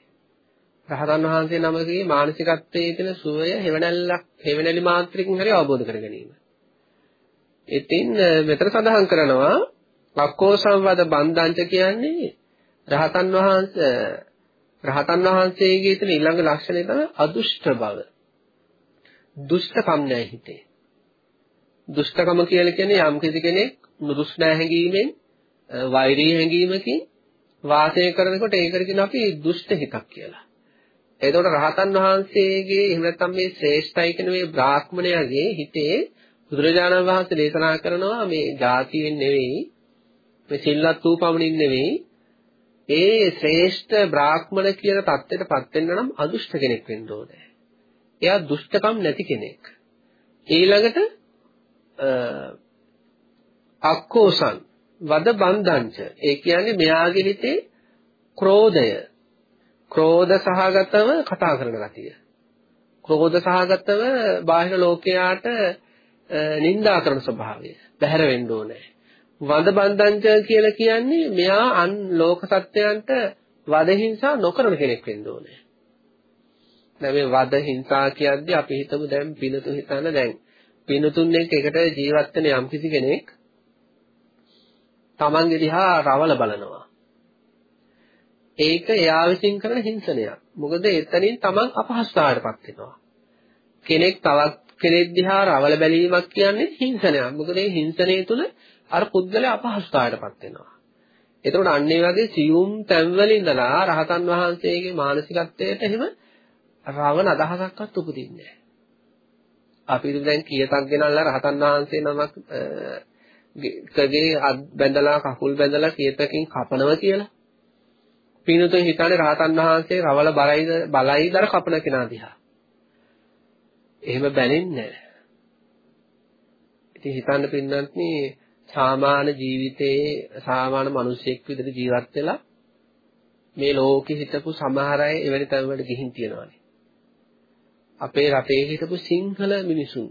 රහතන් වහන්සේ නමකගේ මානසිකත්වයේ තියෙන සුවය හේවණල්ලක් හේවණලි මාත්‍රකින් හරි අවබෝධ කර ගැනීම. ඉතින් මෙතන සඳහන් කරනවා වක්කෝ සංවද බන්ධංච කියන්නේ රහතන් වහන්සේ රහතන් වහන්සේගේ තියෙන ඊළඟ ලක්ෂණය තමයි අදුෂ්ට බව. දුෂ්ටකම් නැහැ හිතේ. දුෂ්ටකම කියලා කියන්නේ යම් කෙනෙක් නුරුස්නා හැඟීමෙන් වෛරී හැඟීමකින් වාසය කරනකොට ඒකට කියන අපි දුෂ්ට හිතක් කියලා. එතකොට රහතන් වහන්සේගේ එහෙම නැත්නම් මේ ශ්‍රේෂ්ඨයි කියන මේ බ්‍රාහ්මණයාගේ හිතේ බුදුරජාණන් වහන්සේ දේශනා කරනවා මේ ಜಾතියෙන් නෙවෙයි මේ සිල්වත් වූ පමණින් නෙවෙයි ඒ ශ්‍රේෂ්ඨ බ්‍රාහ්මණ කියන தත්ත්වයටපත් වෙන්න නම් අදුෂ්ට කෙනෙක් වෙන්න ඕනේ. එයා දුෂ්ටකම් නැති කෙනෙක්. ඊළඟට අක්කෝසන් වද බන්ධංච ඒ කියන්නේ මෙයාගේ හිතේ ක්‍රෝධය ක්‍රෝධ සහගතව කතා කරන ගතිය. ක්‍රෝධ සහගතව බාහිර ලෝකයාට නිඳා කරන ස්වභාවය. බැහැර වෙන්න ඕනේ. වද බන්ධංච කියලා කියන්නේ මෙයා අන් ලෝක සත්‍යයන්ට වද හිංසා නොකරන කෙනෙක් වෙන්න ඕනේ. දැන් මේ වද හිංසා කියද්දී අපි හිතමු දැන් පිනතු හිතන දැන් පිනතුන් එක්ක එකට ජීවත් වෙන යම්කිසි කෙනෙක් තමන්ගේ දිහා රවල බලනවා. ඒක එයා විසින් කරන හිංසනයක්. මොකද එතනින් තමන් අපහසුතාවයටපත් වෙනවා. කෙනෙක් තවත් කෙනෙක් දිහා රවල බැලීමක් කියන්නේ හිංසනයක්. මොකද මේ හිංසනයේ තුල අර පුද්ගලයා අපහසුතාවයටපත් වෙනවා. එතකොට අන්න ඒ වගේ සියුම් තැන්වල ඉඳලා රහතන් වහන්සේගේ මානසිකත්වයට එහෙම රවණ අදහසක්වත් උපදින්නේ නැහැ. අපි දැන් කීයටක් ගෙනල්ලා රහතන් වහන්සේ නමක් කගේ අත් බැඳලා කකුල් බැඳලා කීයටකින් කපනවා කියලා. පිනුතුන් හිතන්නේ රහතන් වහන්සේ රවල බලයිද බලයිදර කපන කෙනා දිහා. එහෙම බැලෙන්නේ නැහැ. ඉතින් හිතන්න පින්නත් සාමාන්‍ය ජීවිතයේ සාමාන්‍ය මිනිසෙක් විදිහට ජීවත් වෙලා මේ ලෝකෙ හිටපු සමහර අය එවැනි තැන්වලට ගිහින් තියනවානේ. අපේ රටේ හිටපු සිංහල මිනිසුන්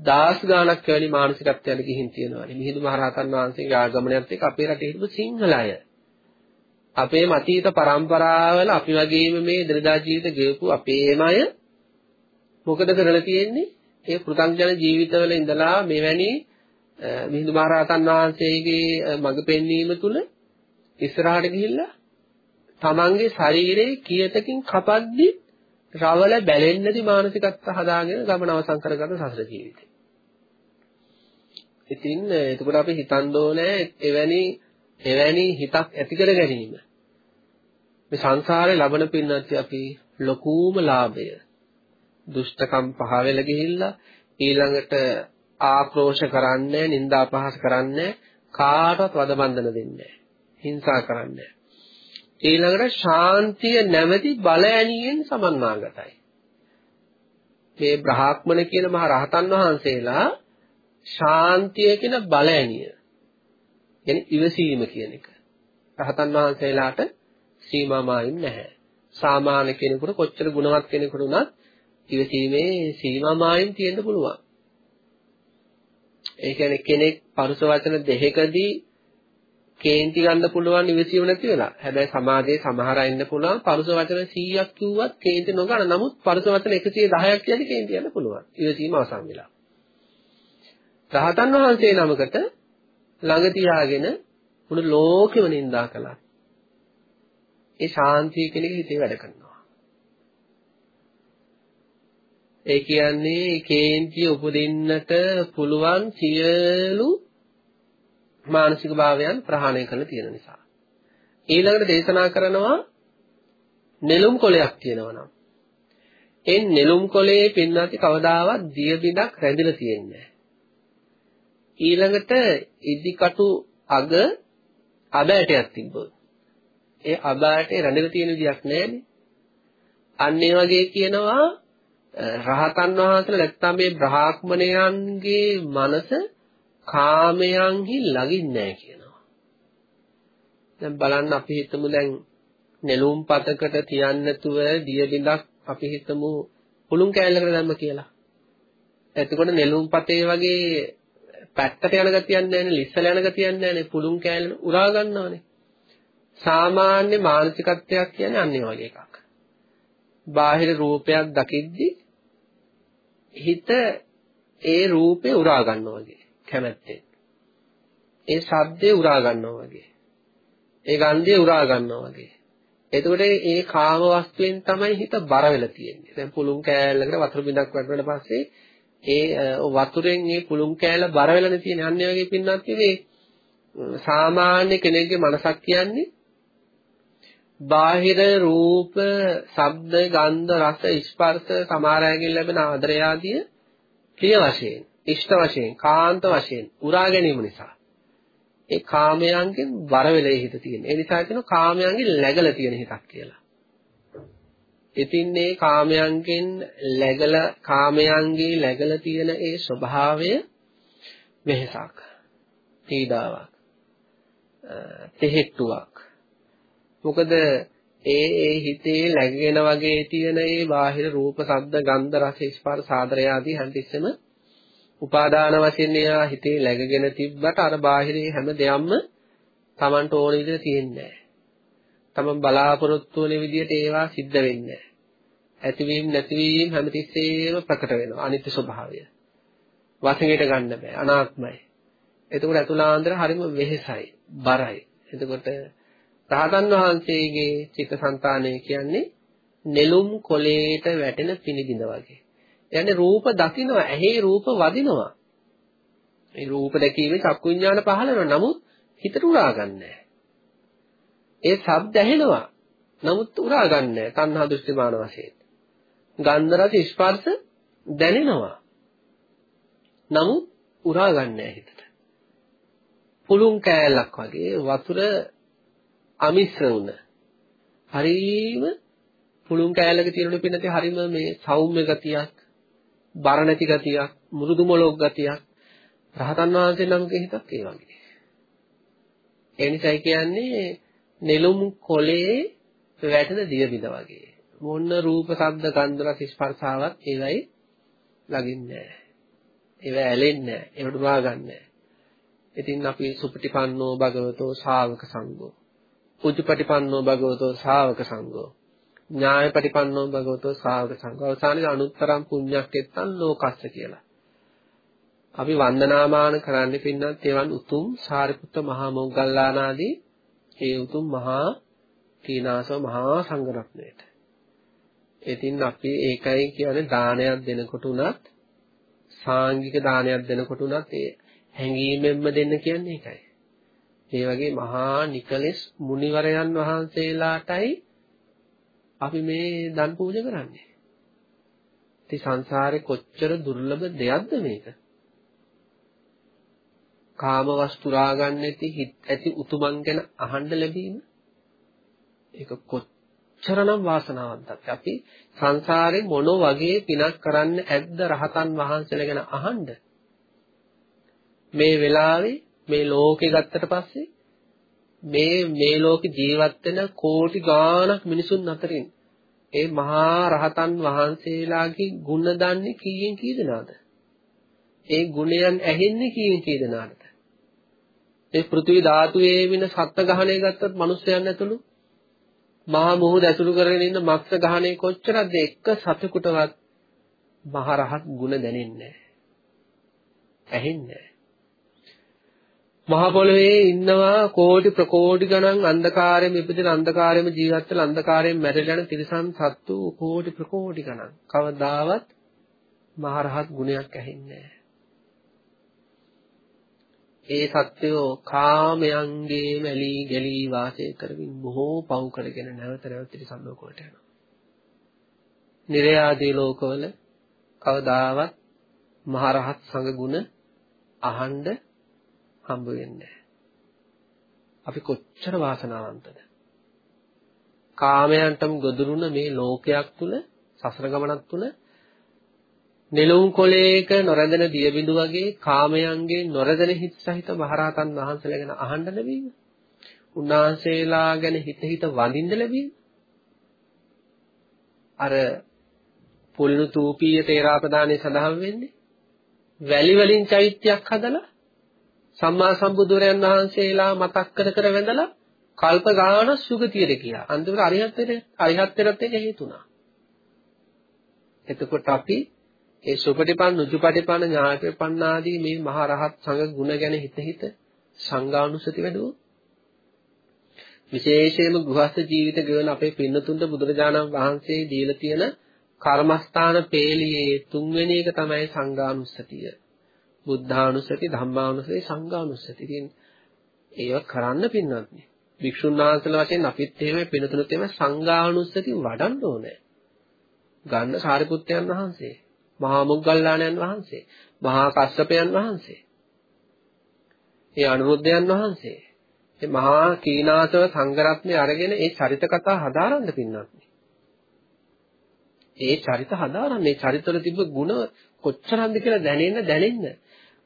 දාස් ගාණක් වැනි මානසිකත්වයට ගිහින් තියනවානේ. මිහිඳු මහරහතන් වහන්සේගේ ආගමනයත් එක්ක අපේ රටේ හිටපු සිංහල අය. අපේ මතීත පරම්පරාවල අපි වගේම මේ දරදා ජීවිත ගෙවපු අපේම අය මොකද කරලා තියෙන්නේ? ඒ පෘථග්ජන ජීවිතවල ඉඳලා මෙවැනි මිහිඳු මහරහතන් වහන්සේගේ මඟ පෙන්වීම තුල ඉස්සරහට ගිහිල්ලා තමන්ගේ ශරීරයේ කීයතකින් කපද්දි රවල බැලෙන්නේ නැති මානසිකත්ව හදාගෙන ගමන අවසන් කරගන්න සසර ජීවිතේ. ඉතින් එතකොට අපි හිතන්න ඕනේ එවැනි එවැනි හිතක් ඇති කර ගැනීම. මේ සංසාරේ ලබන පින්නත් අපි ලකූම ලාභය. දුෂ්ටකම් පහ වෙලා ගිහිල්ලා ඊළඟට ආක්‍රෝෂ කරන්නේ, නිന്ദා අපහාස කරන්නේ, කාටවත් වද බන්ධන දෙන්නේ හිංසා කරන්නේ ඊළඟට ශාන්තිය නැමැති බල ඇණියෙන් සමන්නාගතයි. මේ බ්‍රහ්මණ කියන මහ රහතන් වහන්සේලා ශාන්තිය කියන බල ඇණිය. කියන්නේ ඉවසීම කියන එක. රහතන් වහන්සේලාට සීමා මායින් නැහැ. සාමාන්‍ය කෙනෙකුට කොච්චර ගුණවත් කෙනෙකුට වුණත් ඉවසීමේ සීමා මායින් තියෙන්න පුළුවන්. ඒ කියන්නේ කෙනෙක් පරුස වචන දෙකකදී කේන්ති ගන්න පුළුවන් ඉවසියු නැති වෙලා. හැබැයි සමාජයේ සමහර අය ඉන්න පුළුවන් පරුස වචන 100ක් කිව්වත් කේන්ති නොගන්න. නමුත් පරුස වචන 110ක් කියන්නේ කේන්ති යන්න පුළුවන්. ඉවසීම අවසන් වෙලා. රහතන් වහන්සේ නමකට ළඟ තියාගෙන මුළු ලෝකෙම නිඳා කළා. ඒ ශාන්තිය කෙනෙක් හිතේ වැඩ කරනවා. ඒ කියන්නේ කේන්තිය උපදින්නට පුළුවන් සියලු මානසික භාවයන් ප්‍රහාණය කරලා තියෙන නිසා. ඊළඟට දේශනා කරනවා නෙළුම් කොලයක් තියෙනවා නම්. ඒ නෙළුම් කොලේ පින්නati කවදාවත් දිය බිඳක් රැඳිලා තියෙන්නේ ඊළඟට ඉදිකටු අග අබෑටයක් තිබ්බොත් ඒ අබෑටේ රැඳිලා තියෙන විදියක් නැහැනේ. අන්න ඒ වගේ කියනවා රහතන් වහන්සේලා නැත්තම් මේ බ්‍රාහ්මණයන්ගේ මනස කාමයන්හි ලගින්නේ නැහැ කියනවා. දැන් බලන්න අපි හිතමු දැන් නෙළුම් පතකට තියන්න නැතුව දිය බිඳක් අපි හිතමු පුළුන් කෑල්ලකට දැම්ම කියලා. එතකොට නෙළුම් පතේ වගේ පැත්තට යන ගතියක් නැහැනේ ලිස්සල යන ගතියක් නැහැනේ පුළුන් කෑල්ල උරා ගන්නවනේ. සාමාන්‍ය මානසිකත්වයක් කියන්නේ අන්න ඒ වගේ එකක්. බාහිර රූපයක් දකිද්දී හිත ඒ රූපේ උරා ගන්නවා වගේ කැමැත්තෙන්. ඒ ශබ්දේ උරා ගන්නවා වගේ. ඒ ගන්ධය උරා ගන්නවා වගේ. එතකොට ඒ කාම වස්තුවෙන් තමයි හිත බර වෙලා තියෙන්නේ. දැන් පුළුන් කෑල්ලකට වතුර බිඳක් වැටුණාට පස්සේ ඒ වතුරෙන් මේ පුළුන් කෑල්ල බර වෙලානේ තියෙන්නේ. අන්න වගේ පින්නත් මේ සාමාන්‍ය කෙනෙක්ගේ මනසක් කියන්නේ බාහිර රූප, ශබ්ද, ගන්ධ, රස, ස්පර්ශ සමාරයන්ගෙන් ලැබෙන ආදරය ආදිය ප්‍රිය වශයෙන්, ඉෂ්ට වශයෙන්, කාන්ත වශයෙන් උරා ගැනීම නිසා ඒ කාමයන්ගෙන් බර වෙලේ හිත තියෙන. ඒ නිසා කියනවා කාමයන්ගෙන් läගලා තියෙන හිතක් කියලා. ඉතින් මේ කාමයන්ගෙන් läගලා කාමයන්ගේ läගලා තියෙන ඒ ස්වභාවය වෙහසක්. පීඩාවක්. තෙහෙට්ටුවක්. මොකද ඒ ඒ හිතේ läගෙන වගේ තියෙන ඒ බාහිර රූප, ශබ්ද, ගන්ධ, රස, ස්පර්ශ, ආදරය ආදී හැමතිස්සෙම උපාදාන වශයෙන් එයා හිතේ läගගෙන තිබ්බට අර බාහිරේ හැම දෙයක්ම Tamanට ඕන විදිහට තියෙන්නේ නැහැ. Taman බලාපොරොත්තු වෙන විදිහට ඒවා සිද්ධ වෙන්නේ නැහැ. ඇතිවීම නැතිවීම හැමතිස්සෙම ප්‍රකට වෙනවා අනිත්‍ය ස්වභාවය. වශයෙන් ගන්න බෑ අනාත්මයි. එතකොට අතුලාන්තර හරිම වෙහෙසයි, බරයි. එතකොට රහතන් වහන්සේගේ චිත්තසංතානය කියන්නේ නෙළුම් කොලේට වැටෙන පිනිබිඳ වගේ. يعني රූප දකින්නවා, ඇහි රූප වදිනවා. මේ රූප දැකීමේ චක්කු විඥාන පහළ වෙනවා. නමුත් හිතට උරා ගන්නෑ. ඒ ශබ්ද ඇහෙනවා. නමුත් උරා ගන්නෑ. තණ්හා දෘෂ්ටි මාන වශයෙන්. ගන්ධ රස ස්පර්ශ දැනෙනවා. නමුත් උරා ගන්නෑ හිතට. පුළුන් කෑල්ලක් වගේ වතුර අමිශ්‍ර වුණ. හරීම පුළුන් කෑල්ලක තියෙන පින්නතේ හරීම මේ සෞම්‍ය ගතියක්, බර නැති ගතියක්, මෘදු මොලොක් ගතියක් රහතන් වහන්සේ නමක හිතක් ඒ වගේ. ඒ නිසායි කියන්නේ නෙළුම් කොලේ වැටෙන දිය බිඳ වගේ. මොන රූප, ශබ්ද, ගන්ධ, රස, ස්පර්ශාවත් ඒවයි ලගින්නේ නැහැ. ඒව ඇලෙන්නේ නැහැ. ඒවට උරා ගන්නෑ. ඉතින් අපි සුපටිපන්නෝ භගවතෝ ශාවක සංඝෝ. උජුපටිපන්නෝ භගවතෝ ශාවක සංඝෝ. ඥායපටිපන්නෝ භගවතෝ ශාවක සංඝෝ. අවසානයේ අනුත්තරම් පුඤ්ඤක්කෙත්තන් ලෝකස්ස කියලා. අපි වන්දනාමාන කරන්න පින්නත් ඒවන් උතුම් සාරිපුත්ත මහා මොග්ගල්ලානාදී ඒ උතුම් මහා කීනාසව මහා සංඝරත්නයට. ඉතින් අපි ඒකයි කියන්නේ දානයක් දෙනකොට උනත් සාංගික දානයක් දෙනකොට උනත් ඒ හැඟීමෙන්ම දෙන්න කියන්නේ ඒකයි. ඒ වගේ මහා නිකලෙස් මුනිවරයන් වහන්සේලාටයි අපි මේ දන් පූජා කරන්නේ. ඉතින් සංසාරේ කොච්චර දුර්ලභ දෙයක්ද මේක? කාම වස්තු රාගන්න ඇති හිත ඇති උතුමන් ගැන අහන්න ලැබීම ඒක කොච්චරනම් වාසනාවන්තද අපි සංසාරේ මොන වගේ පිනක් කරන්න ඇද්ද රහතන් වහන්සේලා ගැන අහන්න මේ වෙලාවේ මේ ලෝකේ ගත්තට පස්සේ මේ මේ ලෝකේ ජීවත් වෙන කෝටි ගාණක් මිනිසුන් අතරින් ඒ මහා රහතන් වහන්සේලාගේ ගුණ දන්නේ කීයෙන් කී දෙනාද? ඒ ගුණයන් ඇහෙන්නේ කීයෙන් කී දෙනාද? ඒ පෘථිවි ධාතුවේ වෙන සත්ත්ව ගහණය ගත්තත් මිනිස්යන් ඇතුළු මහා මොහොත ඇසුරු කරගෙන ඉන්න මක්ෂ ගහණය කොච්චරද එක සතෙකුටවත් මහරහත් ගුණ දැනෙන්නේ නැහැ. ඇහෙන්නේ මහ පොළොවේ ඉන්නවා කෝටි ප්‍රකෝටි ගණන් අන්ධකාරයෙන් ඉපදෙන අන්ධකාරයෙන් ජීවත් වෙලා අන්ධකාරයෙන් මැරෙලා යන තිරිසන් සත්තු කෝටි ප්‍රකෝටි ගණන් කවදාවත් මහරහත් ගුණයක් ඇහෙන්නේ නැහැ. ඒ සත්වයෝ කාමයන්ගේ මැලී ගැලී වාසය කරමින් බොහෝ පව් කරගෙන නැවත නැවත තිරිසන් ලෝකවලට යනවා. නිරය ආදී ලෝකවල කවදාවත් මහරහත් සංඝ ගුණ අහන්න හම්බ වෙන්නේ අපි කොච්චර වාසනාවන්තද? කාමයන්ටම ගොදුරුන මේ ලෝකයක් තුල සසර ගමනක් තුල නෙළුම් කොළයක නොරැඳෙන දියබිඳු වගේ කාමයන්ගේ නොරැඳෙන හිත් සහිත මහරහතන් වහන්සේලා ගැන අහන්න ලැබීම. උන්වහන්සේලා ගැන හිත හිත වඳින්න ලැබීම. අර පුල්නු තූපීය තේරාපදානයේ සඳහන් වෙන්නේ වැලි වලින් චෛත්‍යයක් හදලා සම්මා සම්බුදුරයන් වහන්සේලා මතක් කර කර වැඳලා කල්ප ගාන සුගතියට ගියා. අන්තිමට අරිහත්ත්වයට අරිහත්ත්වයට ඒක හේතුණා. එතකොට අපි ඒ සුපටිපන්න උජුපටිපන්න ඥායපටිපන්න ආදී මේ මහා රහත් සංඝ ගුණ ගැන හිත හිත සංඝානුසති වැඩුවෝ විශේෂයෙන්ම ගෘහස්ත ජීවිත ගෙවන අපේ පින්නතුන්ට බුදුරජාණන් වහන්සේ දීලා තියෙන කර්මස්ථාන පේළියේ තුන්වෙනි එක තමයි සංඝානුස්සතිය. බුද්ධානුස්සති, ධම්මානුස්සති, සංඝානුස්සති. ඉතින් ඒව කරන්න පින්නත් නේ. වික්ෂුන් වහන්සේලා වශයෙන් අපිත් එහෙම පින්නතුනුත් එහෙම සංඝානුස්සති වඩන්න ඕනේ. ගන්න සාරිපුත්තයන් වහන්සේ. මහා මොග්ගල්ලාණන් වහන්සේ, මහා කස්සපයන් වහන්සේ, ඒ අනුරුද්ධයන් වහන්සේ, ඒ මහා කීනාසව සංඝරත්නය අරගෙන ඒ චරිත කතා හදාරන්න පින්නත්. ඒ චරිත හදාරන්න, ඒ චරිතවල තිබ්බ ಗುಣ කොච්චරක්ද කියලා දැනෙන්න දැනෙන්න.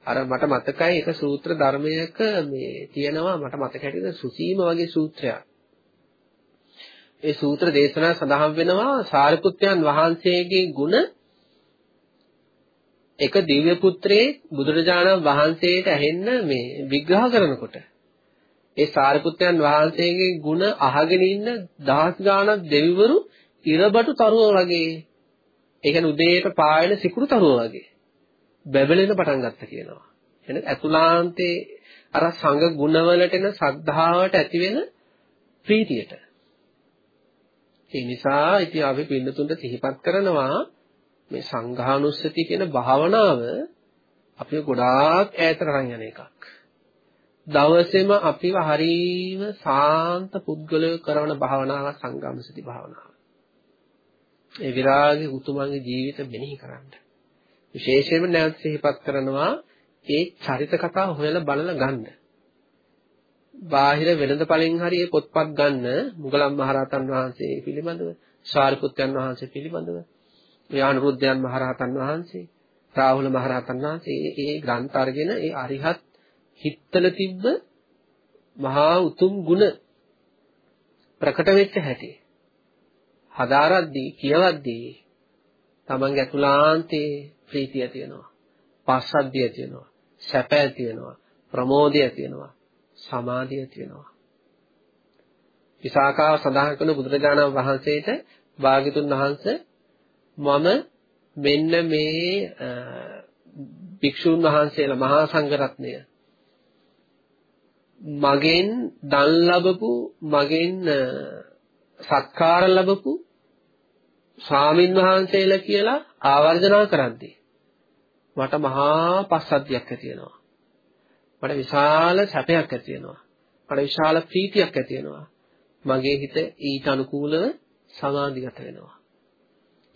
අර මට මතකයි එක සූත්‍ර ධර්මයක මේ තියෙනවා මට මතක හැටියට සුසීම වගේ සූත්‍රයක්. ඒ සූත්‍ර දේශනා සඳහන් වෙනවා සාරිපුත්යන් වහන්සේගේ ගුණ එක දිව්‍ය පුත්‍රයේ බුදුරජාණන් වහන්සේට ඇහෙන්න මේ විග්‍රහ කරනකොට ඒ සාරිපුත්‍රයන් වහන්සේගේ ගුණ අහගෙන ඉන්න දහස් ගාණක් දෙවිවරු ඉරබටු තරුව වගේ ඒ කියන්නේ උදේට පායන සිකුරු තරුව වගේ බැබලෙන පටන් ගත්තා කියනවා. එහෙනම් අතුලාන්තේ අර සංඝ ගුණවලට එන ශ්‍රද්ධාවට ඇති වෙන ප්‍රීතියට. ඒ නිසා ඉතින් අපි පින්නතුන්ට සිහිපත් කරනවා මේ සංඝානුස්සති කියන භාවනාව අපිව ගොඩාක් ඈතට අරන් යන එකක්. දවසේම අපිව හරීම සාන්ත පුද්ගලයෝ කරන භාවනාවක් සංඝානුස්සති භාවනාව. ඒ විරාගී උතුමන්ගේ ජීවිත මෙනෙහි කරන්න. විශේෂයෙන්ම නැවත සිහිපත් කරනවා ඒ චරිත කතා හොයලා බලලා ගන්න. බාහිර වෙනද පළෙන් හරි ඒ පොත්පත් ගන්න මුගලන් මහරහතන් වහන්සේ පිළිබඳව, සාරිපුත්යන් වහන්සේ පිළිබඳව, යානුරුද්ධයන් මහරහතන් වහන්සේ, රාහුල මහරහතන් වහන්සේ ඒ ග්‍රන්ථ අරගෙන ඒ අරිහත් හිත්තල තිබ්බ මහා උතුම් ගුණ ප්‍රකට වෙච්ච හැටි. හදාරද්දී කියවද්දී තමන්ගේ අතුලාන්තේ ප්‍රීතිය තියෙනවා. පස්සද්ධිය තියෙනවා. සැපය තියෙනවා. ප්‍රමෝදය තියෙනවා. සමාධිය තියෙනවා. විසාකාව සඳහන් කරන බුදුරජාණන් වහන්සේට භාග්‍යතුන් වහන්සේ මම මෙන්න මේ භික්ෂුන් වහන්සේලා මහා සංඝරත්නය මගෙන් දන් ලැබපු මගෙන් සත්කාර ලැබපු ස්වාමින් වහන්සේලා කියලා ආවර්ජනා කරද්දී මට මහා පස්සද්ධියක් ඇති වෙනවා. මට විශාල සැපයක් ඇති වෙනවා. මට විශාල ප්‍රීතියක් ඇති වෙනවා. මගේ හිත ඊට අනුකූලව සමාධිගත වෙනවා.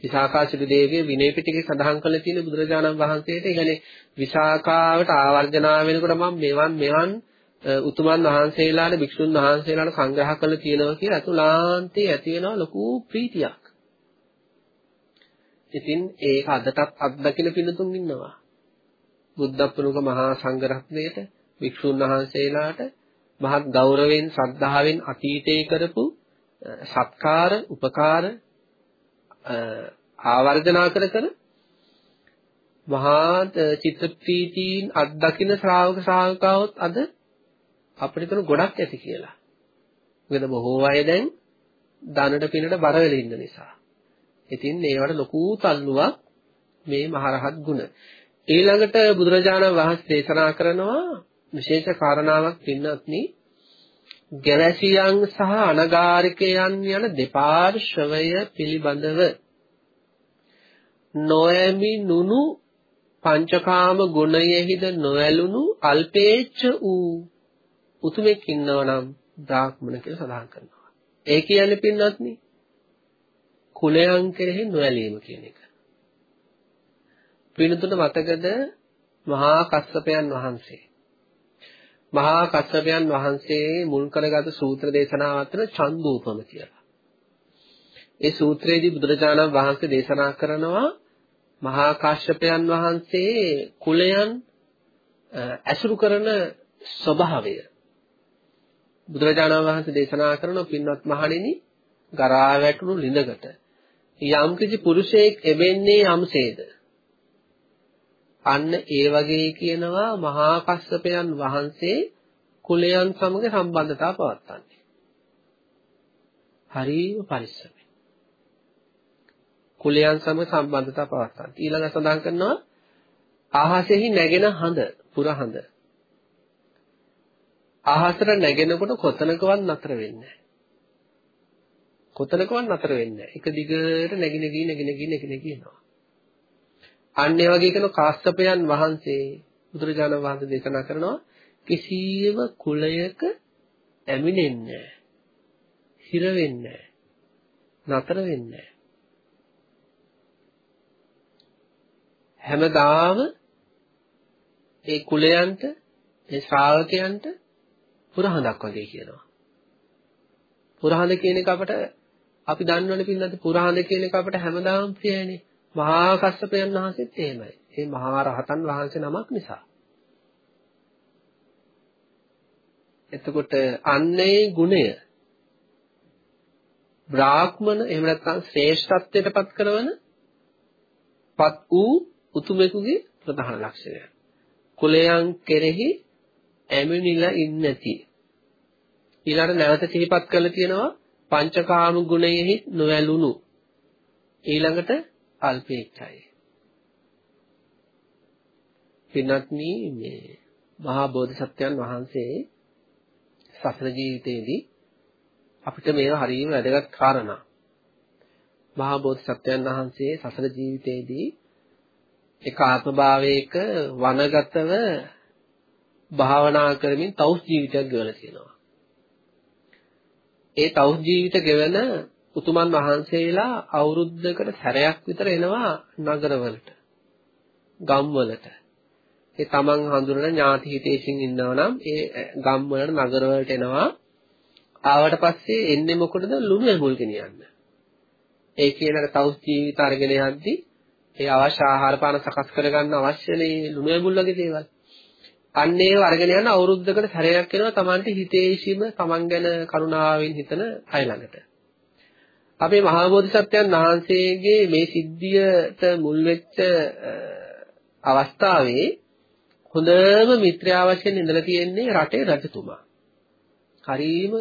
විසාකාසිරි දේවිය විනය පිටකේ සඳහන් කරලා තියෙන බුදුරජාණන් වහන්සේට ඒ කියන්නේ විසාකාවට ආවර්ජනා වෙනකොට මම මෙවන් මෙවන් උතුමන් වහන්සේලාට භික්ෂුන් වහන්සේලාට සංග්‍රහ කරලා තියෙනවා කියලා අතුලාන්තේ ඇති වෙනවා ලොකු ප්‍රීතියක්. ඉතින් ඒක අදටත් අත්දකින පිණුතුන් ඉන්නවා. බුද්ධ ප්‍රමුඛ මහා සංඝරත්නයට වික්ෂුන් වහන්සේලාට මහත් ගෞරවයෙන් ශ්‍රද්ධාවෙන් අතීතේ කරපු සත්කාර උපකාර ආවර්ජනා කර කර මහා චිත්ත ප්‍රීතීන් අත්දකින ශ්‍රාවක ශ්‍රාවිකාවොත් අද අපිට තුන ගොඩක් ඇති කියලා. මොකද බොහෝ අය දැන් ධනට පිනට බර වෙලා ඉන්න නිසා. ඉතින් ඒවට ලොකු තල්ලුවක් මේ මහරහත් ගුණ. ඊළඟට බුදුරජාණන් වහන්සේ දේශනා කරනවා විශේෂ කාරණාවක් පින්නත්නි ගැවැසියන් සහ අනගාരികයන් යන දෙපාර්ශවය පිළිබඳව නොයමි නුනු පංචකාම ගුණයෙහිද නොඇලුණු අල්පේච්ඡ වූ උතුමෙක් ඉන්නවනම් බ්‍රාහ්මණ කියලා සඳහන් කරනවා. ඒ කියන්නේ පින්නත්නි කුලයන් කෙරෙහි නොඇලීම කියන එක. පිනතුට මතකද මහා කස්සපයන් වහන්සේ. මහා කස්සපයන් වහන්සේ මුල් කරගත් සූත්‍ර දේශනාවක් තමයි චන්දූපම කියලා. ඒ සූත්‍රයේදී බුදුරජාණන් වහන්සේ දේශනා කරනවා මහා කාශ්‍යපයන් වහන්සේ කුලයන් ඇසුරු කරන ස්වභාවය බුදුරජාණන් වහන්සේ දේශනා කරන පින්වත් මහණෙනි ගරා වැටුණු ළිඳකට යම් කිසි පුරුෂයෙක් එවෙන්නේ යම්සේද අන්න ඒ වගේ කියනවා මහා කස්සපයන් වහන්සේ කුලයන් සමග සම්බන්ධතාව පවත්වන්නේ. හරිම පරිස්සමෙන්. කුලයන් සමග සම්බන්ධතාව පවත්වන්නේ. ඊළඟ සඳහන් කරනවා ආහසෙහි නැගෙන හඳ පුරහඳ අහසට නැගෙනකොට කොතනකවත් නතර වෙන්නේ කොතනකවත් නතර වෙන්නේ එක දිගට නැගින ගී නැගින ගී නැගින ගී යනවා. අන්න ඒ වගේ කරන කාශ්‍යපයන් වහන්සේ බුදුරජාණන් වහන්සේ දේශනා කරනවා කිසියම් කුලයක ඇමිනෙන්නේ හිර වෙන්නේ නතර වෙන්නේ හැමදාම ඒ කුලයන්ට ඒ ශ්‍රාවකයන්ට පුරහඳක් වගේ කියනවා. පුරහඳ කියන එක අපට අපි දන්නවනේ පින්නත් පුරහඳ කියන එක අපට හැමදාම ප්‍රියයිනේ. මහා කස්සපයන් වහන්සේත් එහෙමයි. ඒ මහා රහතන් වහන්සේ නමක් නිසා. එතකොට අන්නේ ගුණය බ්‍රාහ්මණ එහෙම නැත්නම් ශ්‍රේෂ්ඨත්වයට පත් කරන පත් වූ උතුමෙකුගේ ප්‍රධාන ලක්ෂණය. කුලයන් කෙරෙහි ඇමිනිලා ඉන්නේ නැති. ඊළඟට නැවත සිහිපත් කරලා තියෙනවා පංචකාම ගුණයෙහි නොඇලුණු. ඊළඟට අල්පේච්ඡයි. පින්වත්නි මේ මහා බෝධිසත්වයන් වහන්සේ සසර ජීවිතයේදී අපිට මේවා හරියම වැදගත් කාරණා. මහා බෝධිසත්වයන් වහන්සේ සසර ජීවිතයේදී එක ආත්මභාවයක වනගතව භාවනා කරමින් තවුස් ජීවිතයක් ගෙවලා තියෙනවා. ඒ තවුස් ජීවිත ගෙවන උතුමන් වහන්සේලා අවුරුද්දකට සැරයක් විතර එනවා නගරවලට. ගම්වලට. ඒ තමන් හඳුනන ඥාති හිතේසින් ඉන්නවා නම් ඒ ගම්වලට නගරවලට එනවා. ආවට පස්සේ එන්නේ මොකටද ලුණු ඇඹුල් ගෙනියන්න. ඒ කියන තවුස් ජීවිත අරගෙන යද්දි ඒ අවශ්‍ය ආහාර පාන සකස් කරගන්න අවශ්‍ය මේ ලුණු ඇඹුල් වගේ දේවල්. අන්න ඒව අරගෙන යන අවුරුද්දකට සැරයක් එනවා Tamante හිතේසිම Taman ගැන කරුණාවෙන් හිතන අය ළඟට. අපේ මහා බෝධිසත්වයන් වහන්සේගේ මේ සිද්ධියට මුල් වෙච්ච අවස්ථාවේ හොඳම මිත්‍රයා වශයෙන් ඉඳලා තියෙන්නේ රටේ රජතුමා. හරීම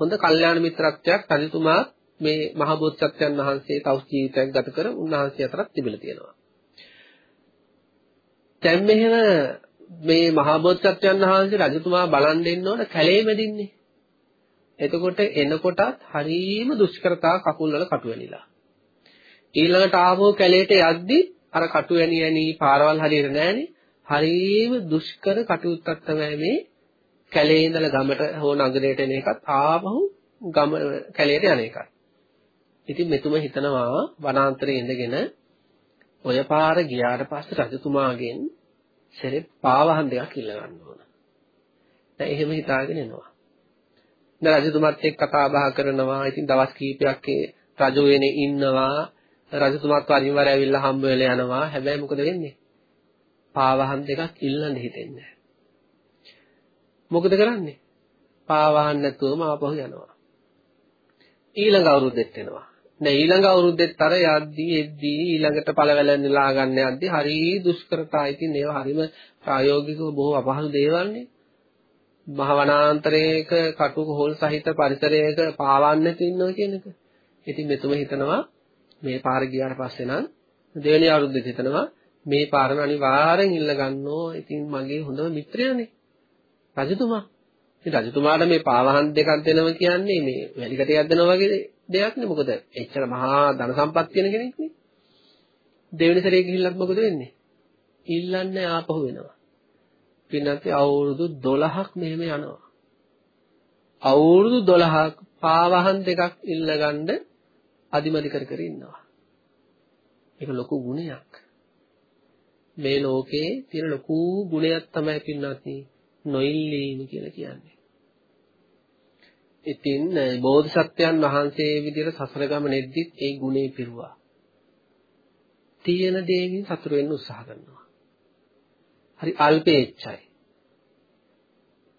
හොඳ කල්යාණ මිත්‍රත්වයක් රජතුමා මේ මහා බෝධිසත්වයන් වහන්සේ තවුස් ජීවිතයක් ගත කර උන්වහන්සේ අතරත් තිබිලා තියෙනවා. දැන් මෙහෙම මේ මහා බෝධිසත්වයන් වහන්සේ රජතුමා බලන් දෙන්න ඕන කැලේ මැදින්නේ. එතකොට එනකොටත් හරීම දුෂ්කරතා කකුල් වල කටු වෙලිලා. ඊළඟට ආවෝ කැලේට යද්දි අර කටු වැනි වැනි පාරවල් හරියට නැහනේ. හරීම දුෂ්කර කටයුත්තක් තමයි මේ කැලේ ඉඳලා ගමට හෝ නගරයට එන එකත් ආපහු ගම කැලේට යන එකත්. ඉතින් මෙතුම හිතනවා වනාන්තරයේ ඉඳගෙන ඔය පාර ගියාට පස්සේ රජතුමාගෙන් සෙරෙප් පාවහන් දෙකක් ඉල්ල ගන්න ඕන. දැන් එහෙම හිතාගෙන එනවා. දැන් රජතුමාත් එක්ක කතා බහ කරනවා. ඉතින් දවස් කීපයක් ඒ රජු වෙනේ ඉන්නවා. රජතුමාත් වරින් වර ඇවිල්ලා හම්බ වෙලා යනවා. හැබැයි මොකද වෙන්නේ? පාවහන් දෙකක් ඉල්ලන්න හිතෙන්නේ මොකද කරන්නේ? පාවහන් නැතුවම ආපහු යනවා. ඊළඟ අවුරුද්දෙත් එනවා. දැන් ඊළඟ අවුරුද්දෙත් අර යද්දී එද්දී ඊළඟට පළවැල නෙලා ගන්න යද්දී හරි දුෂ්කරතා. ඉතින් ඒවා හරිම ප්‍රායෝගිකව බොහෝ අපහසු දේවල්නේ. මහ වනාන්තරයක කටු කොහොල් සහිත පරිසරයක පාවන්න තින්නවා කියන එක. ඉතින් මෙතුම හිතනවා මේ පාර ගියාට පස්සේ නම් දෙවෙනි අවුරුද්දේ හිතනවා මේ පාරම අනිවාර්යෙන් ඉල්ල ගන්නෝ. ඉතින් මගේ හොඳම මිත්‍රයානේ. රජතුමා. ඉතින් රජතුමාට මේ පාවහන් දෙකක් දෙනවා කියන්නේ මේ වැලිකටයක් දෙනවා වගේ දෙයක් නේ. මොකද එච්චර මහා ධන සම්පත් තියෙන කෙනෙක් නේ. දෙවෙනි සැරේ ගිහිල්ලත් මොකද වෙන්නේ? ඉල්ලන්නේ ආපහු වෙනවා පින්නත් අවුරුදු 12ක් මෙහෙම යනවා. අවුරුදු 12ක් පාවහන් දෙකක් ඉල්ලගන්න අදිමදි කර කර ඉන්නවා. ඒක ලොකු ගුණයක්. මේ ලෝකේ තියෙන ලොකු ගුණයක් තමයි පින්නත් නොඉල්ලීම කියලා කියන්නේ. ඉතින් බෝධිසත්වයන් වහන්සේ විදිහට සසර ගමනේද්දිත් ඒ ගුණේ පිරුවා. තියෙන දේකින් සතුරු වෙන්න උත්සාහ කරනවා. හරි අල්පේච්ඡයි.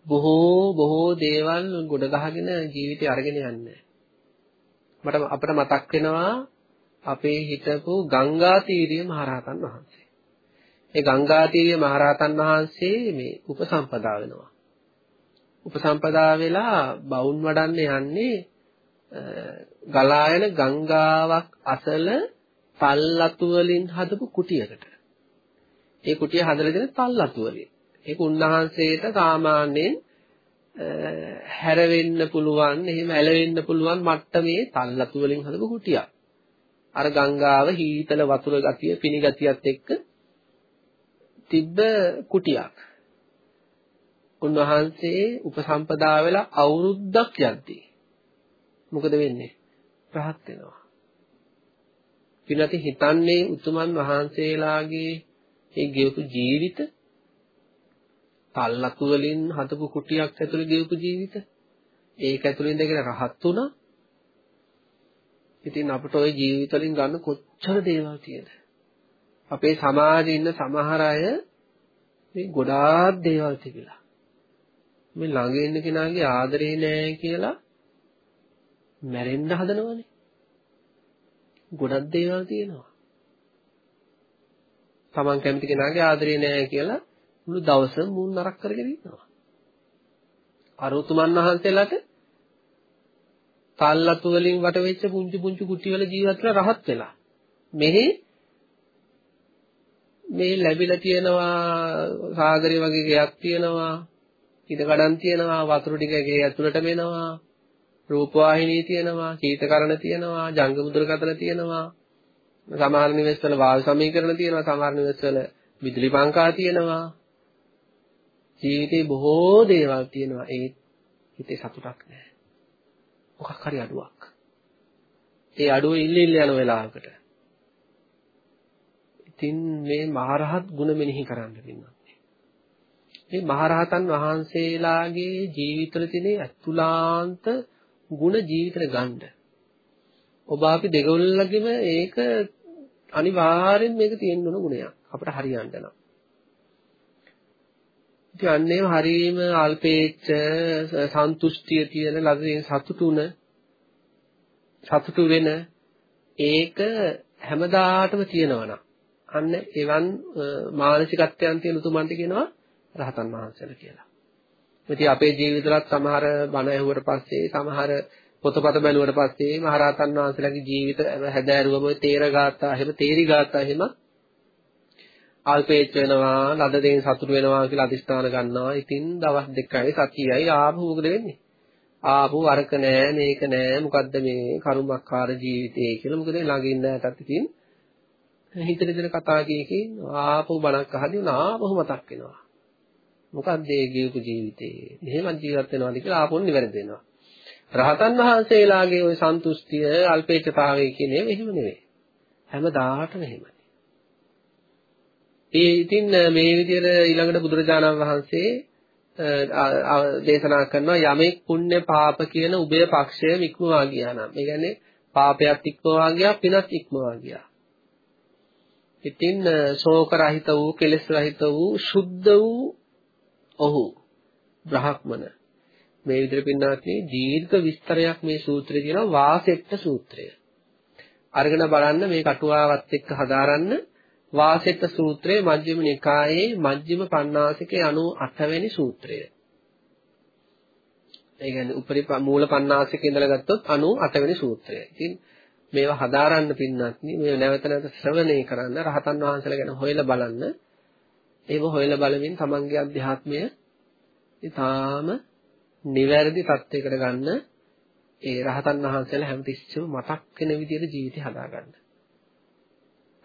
බොහෝ බොහෝ දේවල් ගොඩ ගහගෙන ජීවිතය අරගෙන යන්නේ. මට අපිට මතක් වෙනවා අපේ හිටපු ගංගාතීරිය මහරහතන් වහන්සේ. ඒ ගංගාතීරිය මහරහතන් වහන්සේ මේ උපසම්පදා වෙනවා. උපසම්පදා වෙලා බවුන් වඩන්න යන්නේ ගලායන ගංගාවක් අසල තල්ලතු වලින් හදපු කුටියකට. ඒ කුටිය හදලා දෙන තල්ලතු වලින්. ඒක උන්වහන්සේට සාමාන්‍යයෙන් හැරෙන්න පුළුවන්, එහෙම ඇලවෙන්න පුළුවන් මට්ටමේ තල්ලතු වලින් හදපු කුටියක්. අර ගංගාව හීතල වතුර ගතිය, පිනි ගතියත් එක්ක තිබ්බ කුටියක්. උන්වහන්සේ උපසම්පදා වෙලා අවුරුද්දක් යද්දී මොකද වෙන්නේ? රහත් වෙනවා. පිනති හිතන්නේ උතුමන් වහන්සේලාගේ ඒ ගෙවපු ජීවිත තල්ලතු වලින් හදපු කුටියක් ඇතුලේ ගෙවපු ජීවිත ඒක ඇතුලේ ඉඳගෙන රහත් වුණා. ඉතින් අපිට ওই ජීවිත වලින් ගන්න කොච්චර දේවල් තියෙද? අපේ සමාජයේ ඉන්න සමහර අය මේ ගොඩාක් දේවල් තිබිලා මේ ළඟ ඉන්න කෙනාගේ ආදරේ නෑ කියලා මැරෙන්න හදනවනේ. ගොඩක් දේවල් තියෙනවා. Taman කැමති කෙනාගේ ආදරේ නෑ කියලා මුළු දවසම මුන් නරක කරගෙන ඉන්නවා. අර උතුමන් වහන්සේලාට තල්ලතු වලින් වට වෙච්ච පුංචි පුංචි කුටි වල ජීවත් වෙලා රහත් වෙලා. මෙහි මේ ලැබිලා තියෙනවා සාගරය වගේ ගයක් තියෙනවා ඉඩ කඩන් තියෙනවා වතුර ටික ගේ ඇතුළට මෙනවා රූපවාහිනී තියෙනවා, චීතකරණ තියෙනවා, ජංගම දුරකථන තියෙනවා. සමහර නිවෙස්වල වායු සමීකරණ තියෙනවා, සමහර නිවෙස්වල විදුලි පංකා තියෙනවා. ජීවිතේ බොහෝ දේවල් තියෙනවා. ඒ හිතේ සතුටක් නැහැ. මොකක් හරි අඩුවක්. ඒ අඩුව ඉල්ල ඉල්ල යන වෙලාවකට. ඉතින් මේ මහරහත් ගුණ මෙනෙහි කරන්න පින්නවා. මේ මහරහතන් වහන්සේලාගේ ජීවිතවල තියෙන අතුලාන්ත ಗುಣ ජීවිතේ ගන්න. ඔබ අපි දෙගොල්ලගෙම ඒක අනිවාර්යෙන් මේක තියෙන්න ඕන ගුණයක්. අපිට හරියන්න නම්. ඉතින් අන්නේම හරීම අල්පේච්ඡ සන්තුෂ්ටිය තියෙන ලදින් සතුටුන සතුටු වෙන ඒක හැමදාටම තියෙනවනම් අන්න එවන් මානසිකත්වයන් තියෙන උතුමන්ට කියනවා රහතන් වහන්සේලා කියලා. ඉතින් අපේ ජීවිතවලත් සමහර බණ ඇහුවට පස්සේ සමහර පොතපත බැලුවට පස්සේ මහරහතන් වහන්සේලාගේ ජීවිත හැදෑරුවම තේර ගාථා එහෙම තේරි ගාථා එහෙම අල්පේච්ච වෙනවා ලද දෙයින් සතුට වෙනවා කියලා අදිස්ථාන ගන්නවා. ඉතින් දවස් දෙකයි සතියයි ආපහු මොකද වෙන්නේ? ආපහු වරක නෑ මේක නෑ මොකද්ද මේ කරුමක්කාර ජීවිතේ කියලා මොකද ළඟ ඉන්න ඇටත් ඉතින් හිතට දෙන කතා කීකේ ආපහු බණක් අහදී ආපහු මතක් වෙනවා. මොකක්ද ඒ ගියපු ජීවිතේ? එහෙම ජීවත් වෙනවාද කියලා ආපොන් නිවැරදි වෙනවා. රහතන් වහන්සේලාගේ ওই සන්තුෂ්ටිය අල්පේච්ඡතාවය කියන්නේ එහෙම නෙවෙයි. හැමදාටම එහෙමයි. ඒ ඉතින් මේ විදිහට ඊළඟට බුදුරජාණන් වහන්සේ දේශනා කරනවා යමෙක් පුණ්‍ය පාප කියන උභය පක්ෂය ඉක්මවා ගියා නම්. ඒ කියන්නේ පාපයක් ඉක්මවා ගියා පිනක් ඉක්මවා ගියා. ඉතින් ශෝක රහිත වූ කෙලෙස් රහිත වූ සුද්ධ වූ ඔහු බ්‍රහ්මන මේ විදිහට පින්නාත්නේ දීර්ඝ විස්තරයක් මේ සූත්‍රයේ තියෙනවා වාසෙට්ට සූත්‍රය. අරගෙන බලන්න මේ කටුවාවත් එක්ක හදාරන්න වාසෙට්ට සූත්‍රයේ මජ්ක්‍ධිම නිකායේ මජ්ක්‍ධිම පඤ්ඤාසිකේ 98 වෙනි සූත්‍රය. ඒ කියන්නේ උපරි මූල පඤ්ඤාසිකේ ඉඳලා ගත්තොත් 98 වෙනි සූත්‍රය. ඉතින් මේවා හදාරන්න පින්නත් මේ නැවත නැවත ශ්‍රවණය කරන්න රහතන් වහන්සේලා ගැන හොයලා බලන්න ඒව හොයලා බලමින් තමන්ගේ අධ්‍යාත්මය ඊටාම නිවැරදි තත්යකට ගන්න ඒ රහතන් වහන්සේලා හැමතිස්සෙම මතක් වෙන විදිහට ජීවිතය හදාගන්න.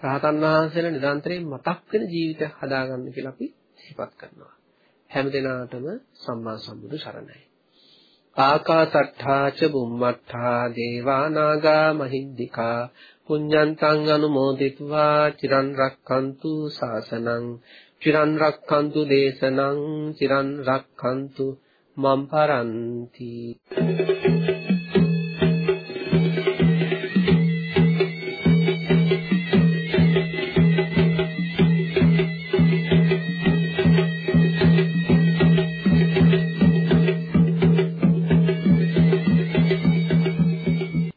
රහතන් වහන්සේලා නිරන්තරයෙන් මතක් වෙන ජීවිතයක් හදාගන්න කියලා අපි සිහිපත් කරනවා. හැමදෙනාටම සම්මා සම්බුදු සරණයි. ආකාසට්ඨා ච බුම්මට්ඨා දේවා නාග මහිද්దికා පුඤ්ඤන්තං අනුමෝදිත्वा චිරන් රක්칸තු සාසනං චිරන් රක්칸තු දේශනං චිරන් රක්칸තු මම් පරන්ති